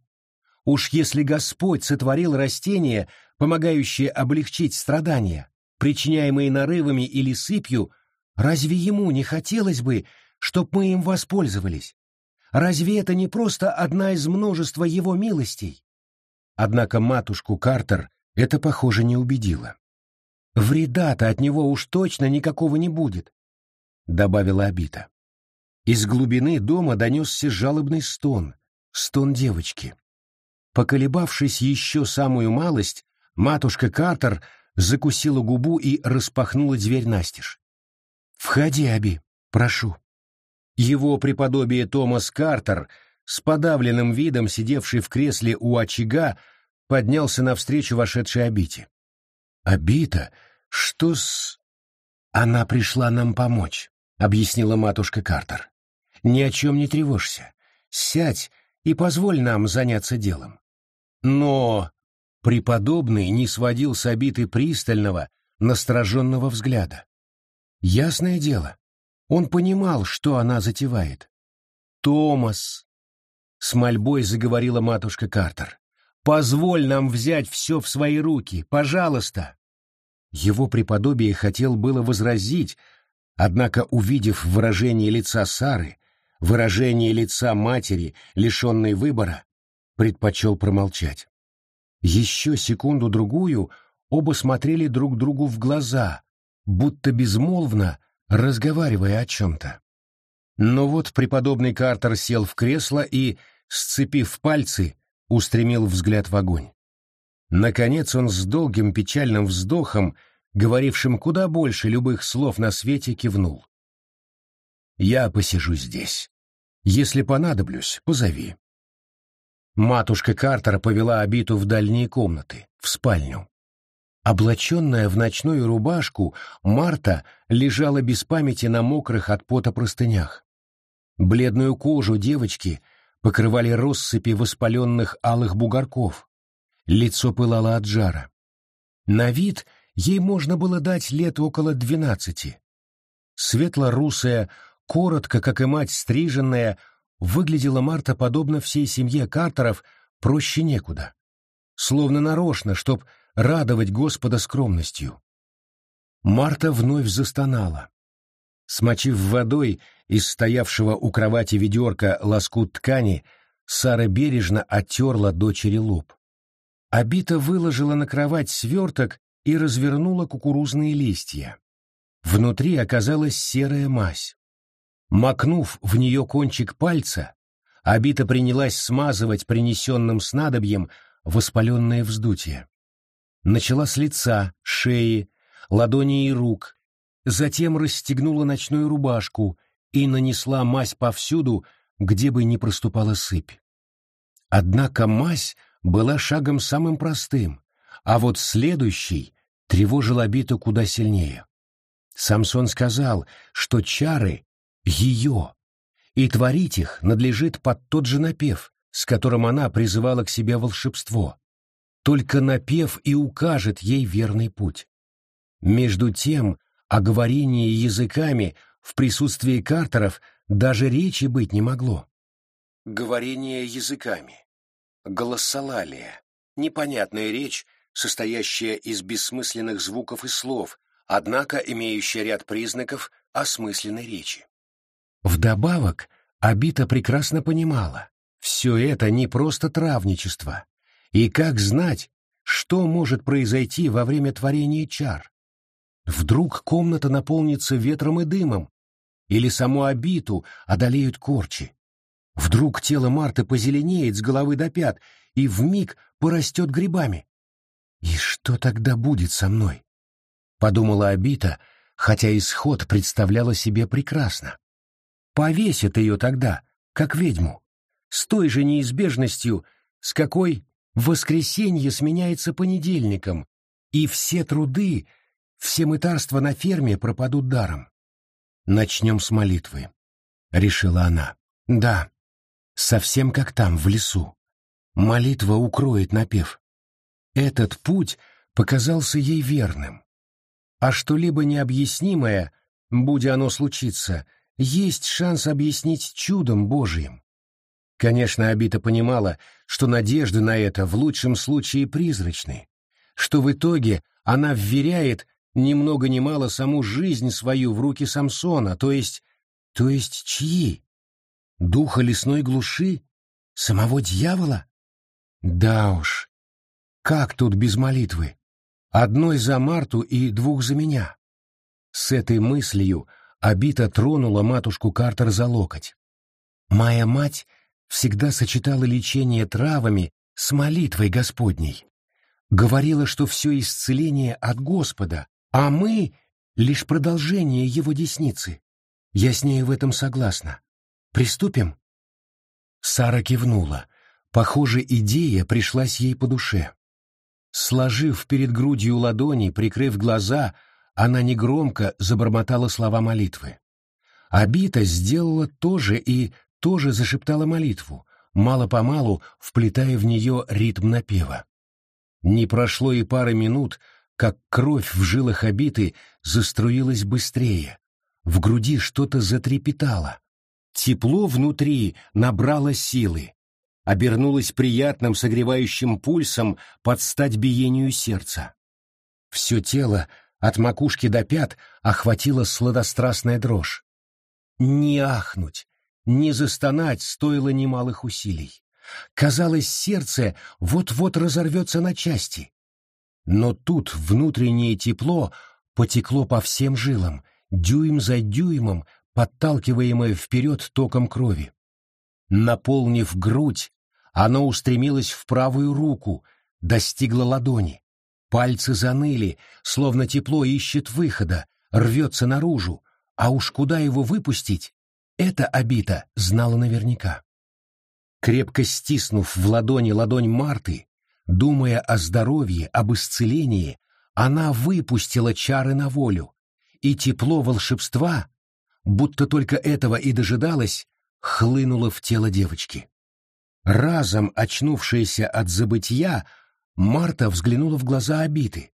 Уж если Господь сотворил растения, помогающие облегчить страдания, причиняемые нарывами или сыпью, разве ему не хотелось бы, чтоб мы им воспользовались? Разве это не просто одна из множества его милостей? Однако матушку Картер это, похоже, не убедило. «Вреда-то от него уж точно никакого не будет», — добавила Абита. Из глубины дома донесся жалобный стон, стон девочки. Поколебавшись еще самую малость, матушка Картер закусила губу и распахнула дверь настежь. «Входи, Аби, прошу». Его преподобие Томас Картер, с подавленным видом сидевший в кресле у очага, поднялся навстречу вошедшей Абите. «Абита? Что с...» «Она пришла нам помочь», — объяснила матушка Картер. «Ни о чем не тревожься. Сядь и позволь нам заняться делом. Но преподобный не сводил с обиты пристального, настороженного взгляда. Ясное дело, он понимал, что она затевает. «Томас!» — с мольбой заговорила матушка Картер. Позволь нам взять все в свои руки, пожалуйста!» Его преподобие хотел было возразить, однако, увидев выражение лица Сары, выражение лица матери, лишенной выбора, предпочел промолчать. Еще секунду-другую оба смотрели друг другу в глаза, будто безмолвно разговаривая о чем-то. Но вот преподобный Картер сел в кресло и, сцепив пальцы, устремил взгляд в огонь. Наконец он с долгим печальным вздохом, говорившим куда больше любых слов на свете, кивнул. «Я посижу здесь. Если понадоблюсь, позови». Матушка Картера повела обиту в дальние комнаты, в спальню. Облаченная в ночную рубашку, Марта лежала без памяти на мокрых от пота простынях. Бледную кожу девочки покрывали россыпи воспаленных алых бугорков. Лицо пылало от жара. На вид ей можно было дать лет около двенадцати. Светло-русая, коротко, как и мать стриженная, выглядела Марта подобно всей семье Картеров проще некуда. Словно нарочно, чтоб радовать Господа скромностью. Марта вновь застонала. Смочив водой из стоявшего у кровати ведерка лоскут ткани, Сара бережно оттерла дочери лоб. Обита выложила на кровать сверток и развернула кукурузные листья. Внутри оказалась серая мазь. Макнув в нее кончик пальца, Обита принялась смазывать принесенным снадобьем воспаленное вздутие. Начала с лица, шеи, ладоней и рук, затем расстегнула ночную рубашку и нанесла мазь повсюду, где бы ни проступала сыпь. Однако мазь была шагом самым простым, а вот следующий тревожил обиту куда сильнее. Самсон сказал, что чары — ее, и творить их надлежит под тот же напев, с которым она призывала к себе волшебство. Только напев и укажет ей верный путь. Между тем, о говорении языками в присутствии Картеров даже речи быть не могло. Говорение языками. Голосолалия. Непонятная речь, состоящая из бессмысленных звуков и слов, однако имеющая ряд признаков осмысленной речи. Вдобавок, Абита прекрасно понимала, все это не просто травничество, и как знать, что может произойти во время творения чар? Вдруг комната наполнится ветром и дымом, или саму обиту одолеют корчи. Вдруг тело Марты позеленеет с головы до пят и вмиг порастет грибами. «И что тогда будет со мной?» — подумала Абита, хотя исход представляла себе прекрасно. Повесят ее тогда, как ведьму, с той же неизбежностью, с какой воскресенье сменяется понедельником, и все труды, все мытарства на ферме пропадут даром. Начнем с молитвы, — решила она. Да, совсем как там, в лесу. Молитва укроет напев. Этот путь показался ей верным. А что-либо необъяснимое, будь оно случиться, есть шанс объяснить чудом Божьим. Конечно, Абита понимала, что надежды на это в лучшем случае призрачны, что в итоге она вверяет ни много ни мало саму жизнь свою в руки Самсона, то есть... то есть чьи? Духа лесной глуши? Самого дьявола? Да уж, как тут без молитвы? Одной за Марту и двух за меня. С этой мыслью Абита тронула матушку Картер за локоть. Моя мать всегда сочетала лечение травами с молитвой Господней. Говорила, что все исцеление от Господа, а мы — лишь продолжение Его десницы. Я с ней в этом согласна. Приступим?» Сара кивнула. Похоже, идея пришлась ей по душе. Сложив перед грудью ладони, прикрыв глаза, она негромко забормотала слова молитвы. Абита сделала то же и тоже зашептала молитву, мало-помалу вплетая в нее ритм напева. Не прошло и пары минут, как кровь в жилах обиты заструилась быстрее. В груди что-то затрепетало. Тепло внутри набрало силы. обернулась приятным согревающим пульсом под стать биению сердца. Все тело от макушки до пят охватила сладострастная дрожь. Не ахнуть, не застонать стоило немалых усилий. Казалось, сердце вот-вот разорвется на части. Но тут внутреннее тепло потекло по всем жилам, дюйм за дюймом, подталкиваемое вперед током крови. Наполнив грудь, оно устремилось в правую руку, достигло ладони. Пальцы заныли, словно тепло ищет выхода, рвется наружу, а уж куда его выпустить, это обита знала наверняка. Крепко стиснув в ладони ладонь Марты, думая о здоровье, об исцелении, она выпустила чары на волю, и тепло волшебства, будто только этого и дожидалось, хлынуло в тело девочки. Разом очнувшаяся от забытья, Марта взглянула в глаза обиты.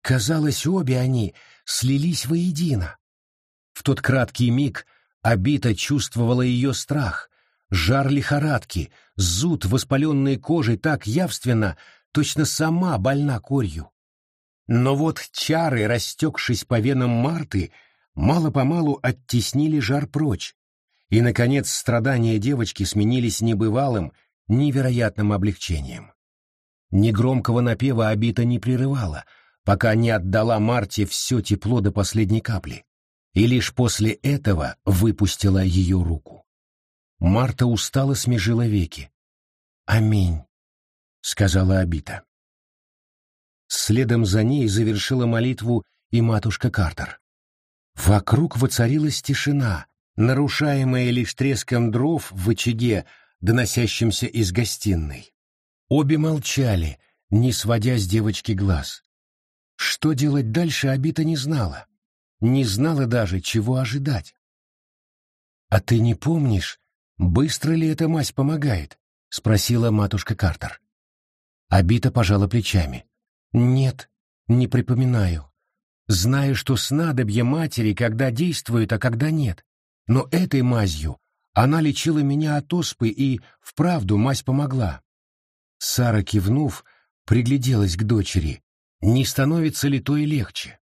Казалось, обе они слились воедино. В тот краткий миг обита чувствовала ее страх, жар лихорадки, зуд воспаленной кожи так явственно, точно сама больна корью. Но вот чары, растекшись по венам Марты, мало-помалу оттеснили жар прочь, и, наконец, страдания девочки сменились небывалым, невероятным облегчением. Негромкого напева обита не прерывала, пока не отдала Марте все тепло до последней капли, и лишь после этого выпустила ее руку. Марта устало смежила веки. «Аминь», — сказала Абита. Следом за ней завершила молитву и матушка Картер. Вокруг воцарилась тишина, нарушаемая лишь треском дров в очаге, доносящимся из гостиной. Обе молчали, не сводя с девочки глаз. Что делать дальше, Абита не знала. Не знала даже, чего ожидать. «А ты не помнишь, быстро ли эта мазь помогает?» — спросила матушка Картер. Абита пожала плечами. Нет, не припоминаю. Знаю, что снадобье матери когда действует, а когда нет. Но этой мазью она лечила меня от оспы, и вправду мазь помогла. Сара, кивнув, пригляделась к дочери. Не становится ли то и легче?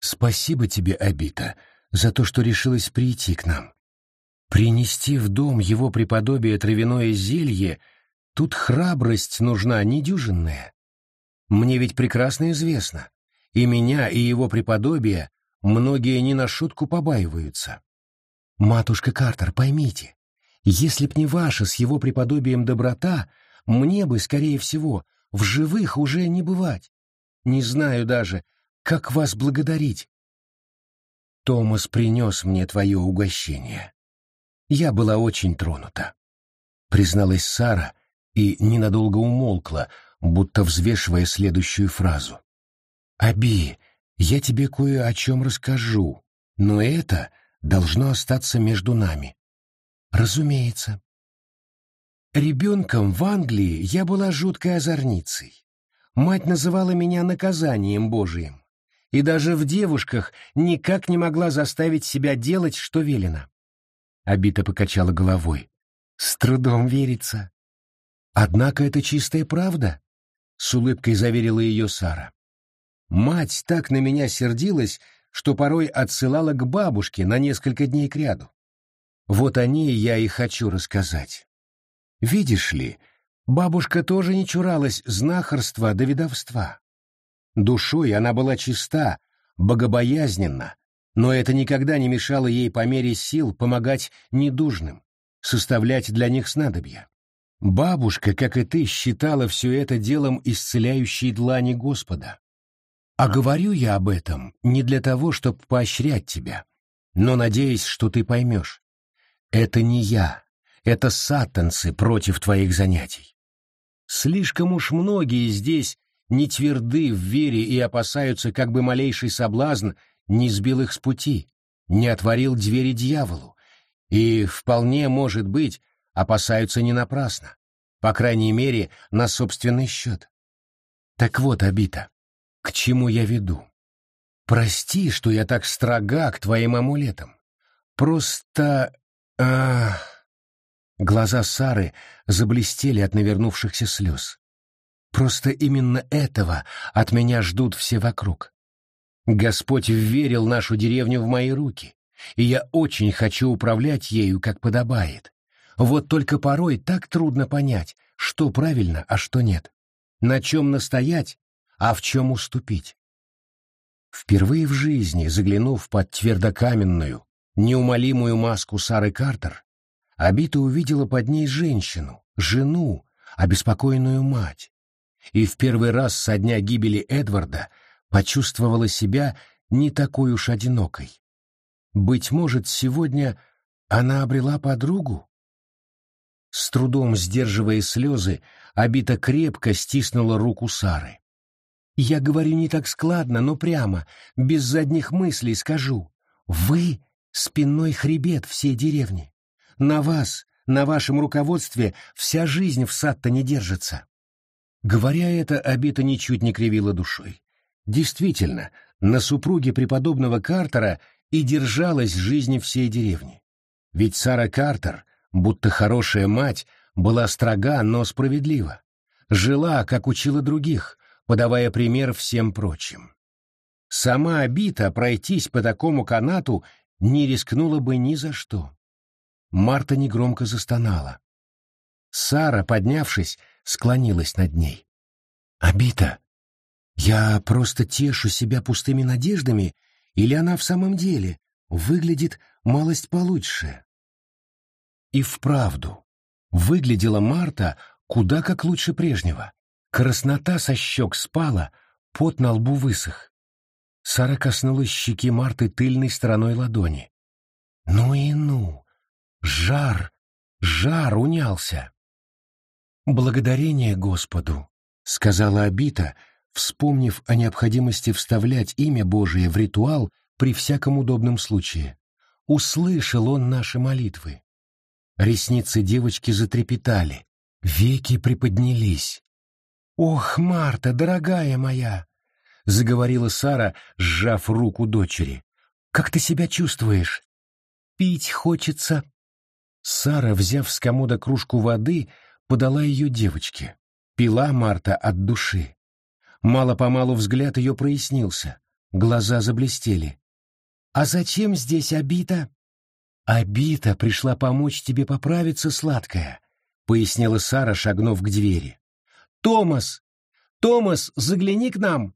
Спасибо тебе, Абита, за то, что решилась прийти к нам. Принести в дом его преподобие травяное зелье, тут храбрость нужна недюжинная. Мне ведь прекрасно известно, и меня, и его преподобие многие не на шутку побаиваются. Матушка Картер, поймите, если б не ваша с его преподобием доброта, мне бы, скорее всего, в живых уже не бывать. Не знаю даже, как вас благодарить. Томас принес мне твое угощение. Я была очень тронута. Призналась Сара и ненадолго умолкла, будто взвешивая следующую фразу. «Аби, я тебе кое о чем расскажу, но это должно остаться между нами». «Разумеется». Ребенком в Англии я была жуткой озорницей. Мать называла меня наказанием Божиим, и даже в девушках никак не могла заставить себя делать, что велено. Абита покачала головой. С трудом верится. Однако это чистая правда. — с улыбкой заверила ее Сара. «Мать так на меня сердилась, что порой отсылала к бабушке на несколько дней кряду. Вот о ней я и хочу рассказать. Видишь ли, бабушка тоже не чуралась знахарства до ведовства. Душой она была чиста, богобоязненна, но это никогда не мешало ей по мере сил помогать недужным, составлять для них снадобья. Бабушка, как и ты, считала все это делом исцеляющей длани Господа. А говорю я об этом не для того, чтобы поощрять тебя, но надеясь, что ты поймешь. Это не я, это сатанцы против твоих занятий. Слишком уж многие здесь не тверды в вере и опасаются, как бы малейший соблазн не сбил их с пути, не отворил двери дьяволу, и, вполне может быть, опасаются не напрасно, по крайней мере, на собственный счет. Так вот, Абита, к чему я веду? Прости, что я так строга к твоим амулетам. Просто... А... Глаза Сары заблестели от навернувшихся слез. Просто именно этого от меня ждут все вокруг. Господь вверил нашу деревню в мои руки, и я очень хочу управлять ею, как подобает. Вот только порой так трудно понять, что правильно, а что нет. На чем настоять, а в чем уступить. Впервые в жизни, заглянув под твердокаменную, неумолимую маску Сары Картер, Абита увидела под ней женщину, жену, обеспокоенную мать. И в первый раз со дня гибели Эдварда почувствовала себя не такой уж одинокой. Быть может, сегодня она обрела подругу? С трудом сдерживая слезы, Абита крепко стиснула руку Сары. «Я говорю не так складно, но прямо, без задних мыслей скажу. Вы — спинной хребет всей деревни. На вас, на вашем руководстве вся жизнь в сад-то не держится». Говоря это, Абита ничуть не кривила душой. Действительно, на супруге преподобного Картера и держалась жизнь всей деревни. Ведь Сара Картер — будто хорошая мать, была строга, но справедлива. Жила, как учила других, подавая пример всем прочим. Сама обита пройтись по такому канату не рискнула бы ни за что. Марта негромко застонала. Сара, поднявшись, склонилась над ней. «Обита, я просто тешу себя пустыми надеждами, или она в самом деле выглядит малость получше?» И вправду, выглядела Марта куда как лучше прежнего. Краснота со щек спала, пот на лбу высох. Сара коснулась щеки Марты тыльной стороной ладони. Ну и ну! Жар! Жар унялся! «Благодарение Господу», — сказала Абита, вспомнив о необходимости вставлять имя Божие в ритуал при всяком удобном случае. Услышал он наши молитвы. Ресницы девочки затрепетали, веки приподнялись. «Ох, Марта, дорогая моя!» — заговорила Сара, сжав руку дочери. «Как ты себя чувствуешь?» «Пить хочется». Сара, взяв с комода кружку воды, подала ее девочке. Пила Марта от души. Мало-помалу взгляд ее прояснился, глаза заблестели. «А зачем здесь обита?» «Обита пришла помочь тебе поправиться, сладкая», — пояснила Сара, шагнув к двери. «Томас! Томас, загляни к нам!»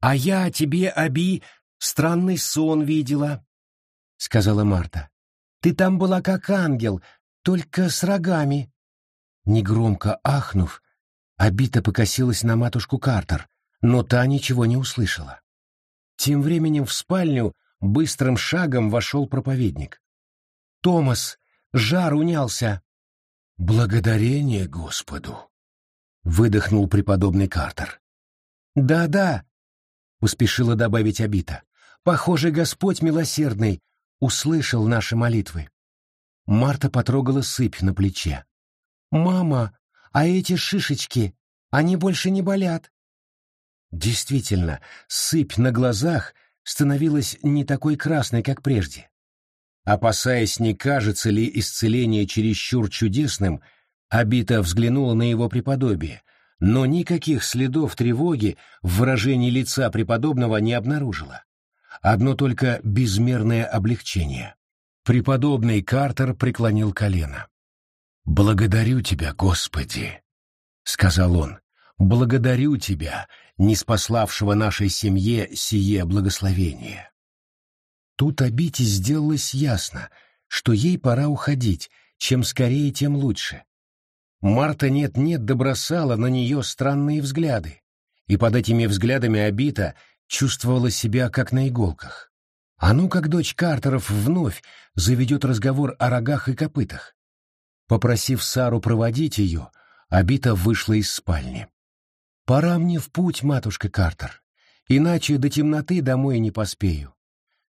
«А я тебе, Аби, странный сон видела», — сказала Марта. «Ты там была как ангел, только с рогами». Негромко ахнув, Абита покосилась на матушку Картер, но та ничего не услышала. Тем временем в спальню быстрым шагом вошел проповедник. Томас, жар унялся. Благодарение Господу, выдохнул преподобный Картер. Да-да, успешила добавить Абита. Похоже, Господь милосердный услышал наши молитвы. Марта потрогала сыпь на плече. «Мама, а эти шишечки, они больше не болят?» Действительно, сыпь на глазах становилась не такой красной, как прежде. Опасаясь, не кажется ли исцеление чересчур чудесным, Абита взглянула на его преподобие, но никаких следов тревоги в выражении лица преподобного не обнаружила. Одно только безмерное облегчение. Преподобный Картер преклонил колено. «Благодарю тебя, Господи!» — сказал он. «Благодарю тебя, не спаславшего нашей семье сие благословение». Тут Абите сделалось ясно, что ей пора уходить, чем скорее, тем лучше. Марта нет-нет добросала на нее странные взгляды, и под этими взглядами Абита чувствовала себя как на иголках. А ну как дочь Картеров вновь заведет разговор о рогах и копытах. Попросив Сару проводить ее, Абита вышла из спальни. «Пора мне в путь, матушка Картер, иначе до темноты домой не поспею.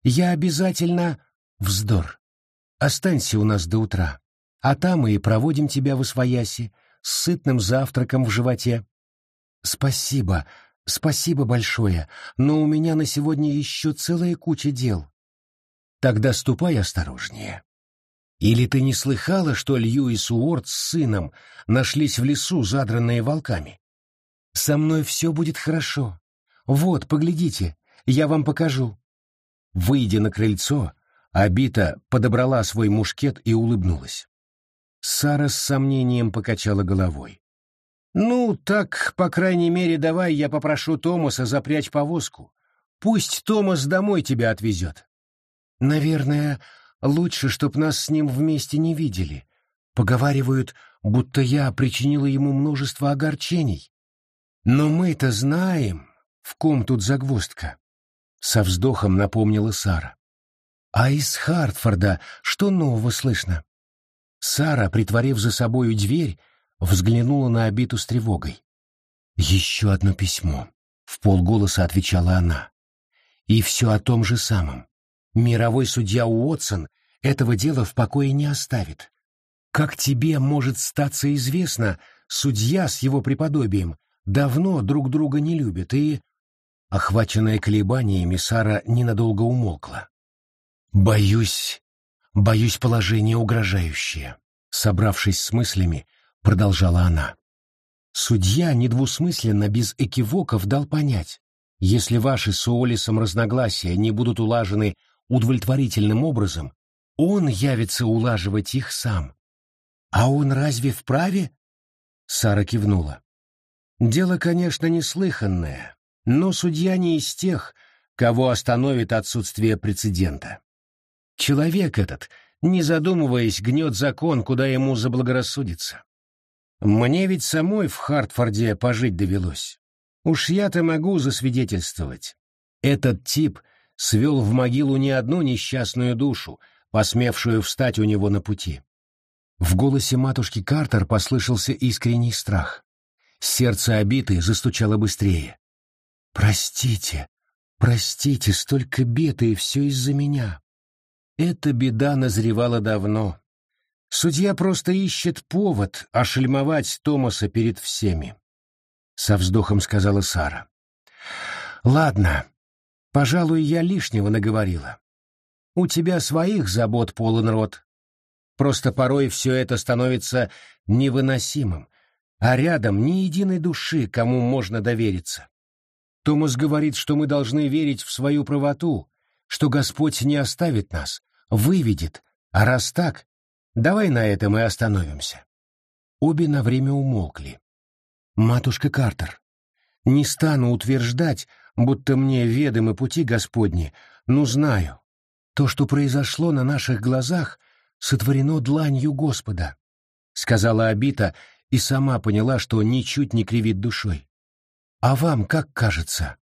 Я обязательно... Вздор. Останься у нас до утра, а там мы и проводим тебя в Освояси с сытным завтраком в животе. Спасибо, спасибо большое, но у меня на сегодня еще целая куча дел. Тогда ступай осторожнее. Или ты не слыхала, что Льюис Уорд с сыном нашлись в лесу, задранные волками? Со мной все будет хорошо. Вот, поглядите, я вам покажу. Выйдя на крыльцо, Абита подобрала свой мушкет и улыбнулась. Сара с сомнением покачала головой. «Ну, так, по крайней мере, давай я попрошу Томаса запрячь повозку. Пусть Томас домой тебя отвезет». «Наверное, лучше, чтоб нас с ним вместе не видели. Поговаривают, будто я причинила ему множество огорчений. Но мы-то знаем, в ком тут загвоздка», — со вздохом напомнила Сара. «А из Хартфорда что нового слышно?» Сара, притворив за собою дверь, взглянула на обиту с тревогой. «Еще одно письмо», — в полголоса отвечала она. «И все о том же самом. Мировой судья Уотсон этого дела в покое не оставит. Как тебе может статься известно, судья с его преподобием давно друг друга не любят, и...» Охваченная колебаниями, Сара ненадолго умолкла. «Боюсь, боюсь положение угрожающее», — собравшись с мыслями, продолжала она. Судья недвусмысленно, без экивоков, дал понять, если ваши с Уоллесом разногласия не будут улажены удовлетворительным образом, он явится улаживать их сам. А он разве вправе? Сара кивнула. Дело, конечно, неслыханное, но судья не из тех, кого остановит отсутствие прецедента. Человек этот, не задумываясь, гнет закон, куда ему заблагорассудится. Мне ведь самой в Хартфорде пожить довелось. Уж я-то могу засвидетельствовать. Этот тип свел в могилу не одну несчастную душу, посмевшую встать у него на пути. В голосе матушки Картер послышался искренний страх. Сердце обиты застучало быстрее. «Простите, простите, столько бед, и все из-за меня». Эта беда назревала давно. Судья просто ищет повод ошельмовать Томаса перед всеми. Со вздохом сказала Сара. Ладно, пожалуй, я лишнего наговорила. У тебя своих забот полон рот. Просто порой все это становится невыносимым, а рядом ни единой души, кому можно довериться. Томас говорит, что мы должны верить в свою правоту, что Господь не оставит нас, выведет, а раз так, Давай на этом и остановимся. Обе на время умолкли. Матушка Картер, не стану утверждать, будто мне ведомы пути Господни, но знаю, то, что произошло на наших глазах, сотворено дланью Господа, сказала Абита и сама поняла, что ничуть не кривит душой. А вам как кажется?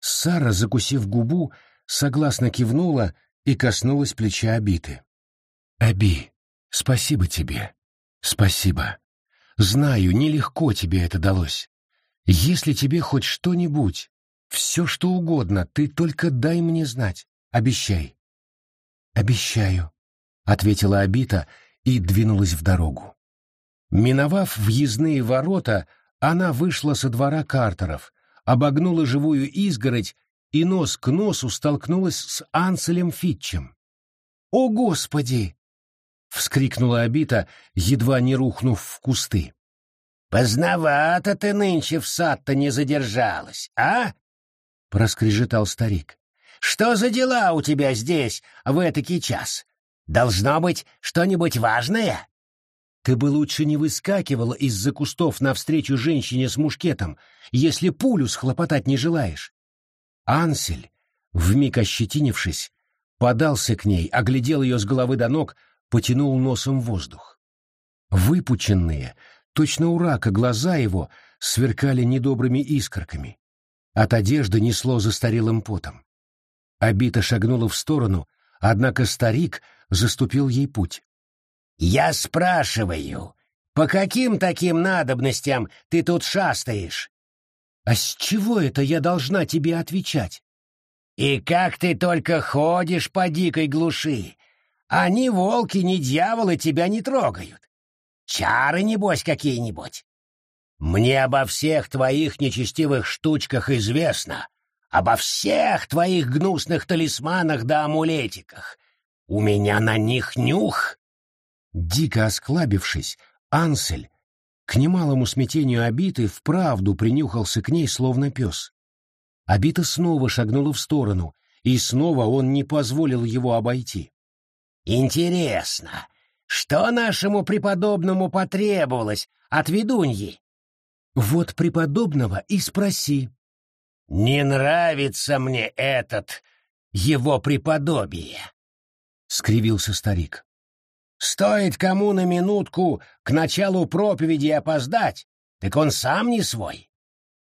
Сара, закусив губу, согласно кивнула и коснулась плеча Абиты. Аби, Спасибо тебе. Спасибо. Знаю, нелегко тебе это далось. Если тебе хоть что-нибудь, все что угодно, ты только дай мне знать. Обещай. Обещаю, ответила Абита и двинулась в дорогу. Миновав въездные ворота, она вышла со двора Картеров, обогнула живую изгородь и нос к носу столкнулась с Анселем Фитчем. «О, Господи!» — вскрикнула Абита, едва не рухнув в кусты. «Поздновато ты нынче в сад-то не задержалась, а?» — проскрежетал старик. «Что за дела у тебя здесь в этакий час? Должно быть что-нибудь важное?» «Ты бы лучше не выскакивала из-за кустов навстречу женщине с мушкетом, если пулю схлопотать не желаешь». Ансель, вмиг ощетинившись, подался к ней, оглядел ее с головы до ног, потянул носом воздух. Выпученные, точно у рака, глаза его сверкали недобрыми искорками. От одежды несло застарелым потом. Обита шагнула в сторону, однако старик заступил ей путь. «Я спрашиваю, по каким таким надобностям ты тут шастаешь?» «А с чего это я должна тебе отвечать?» «И как ты только ходишь по дикой глуши, а ни волки, ни дьяволы тебя не трогают. Чары, небось, какие-нибудь. Мне обо всех твоих нечестивых штучках известно, обо всех твоих гнусных талисманах да амулетиках. У меня на них нюх. Дико осклабившись, Ансель, к немалому смятению Абиты, вправду принюхался к ней, словно пес. Абита снова шагнула в сторону, и снова он не позволил его обойти. «Интересно, что нашему преподобному потребовалось от ведуньи?» «Вот преподобного и спроси». «Не нравится мне этот его преподобие», — скривился старик. «Стоит кому на минутку к началу проповеди опоздать, так он сам не свой.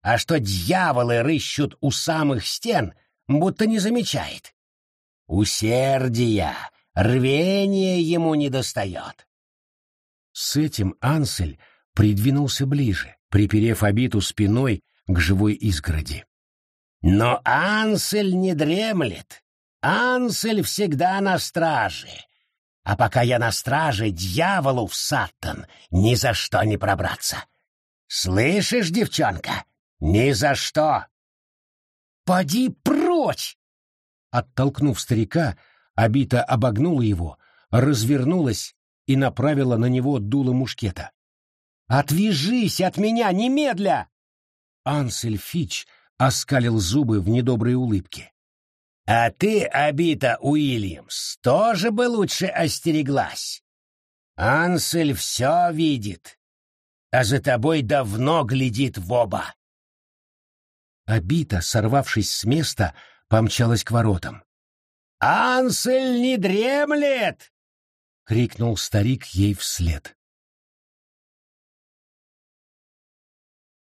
А что дьяволы рыщут у самых стен, будто не замечает. Усердия, рвения ему не достает». С этим Ансель придвинулся ближе, приперев обиту спиной к живой изгороди. Но Ансель не дремлет. Ансель всегда на страже. А пока я на страже, дьяволу в Саттон ни за что не пробраться. Слышишь, девчонка? Ни за что. Поди прочь! Оттолкнув старика, Абита обогнула его, развернулась и направила на него дуло мушкета. «Отвяжись от меня немедля!» Ансель Фич оскалил зубы в недоброй улыбке. «А ты, Абита Уильямс, тоже бы лучше остереглась. Ансель все видит, а за тобой давно глядит в оба». Абита, сорвавшись с места, помчалась к воротам. «Ансель не дремлет!» — крикнул старик ей вслед.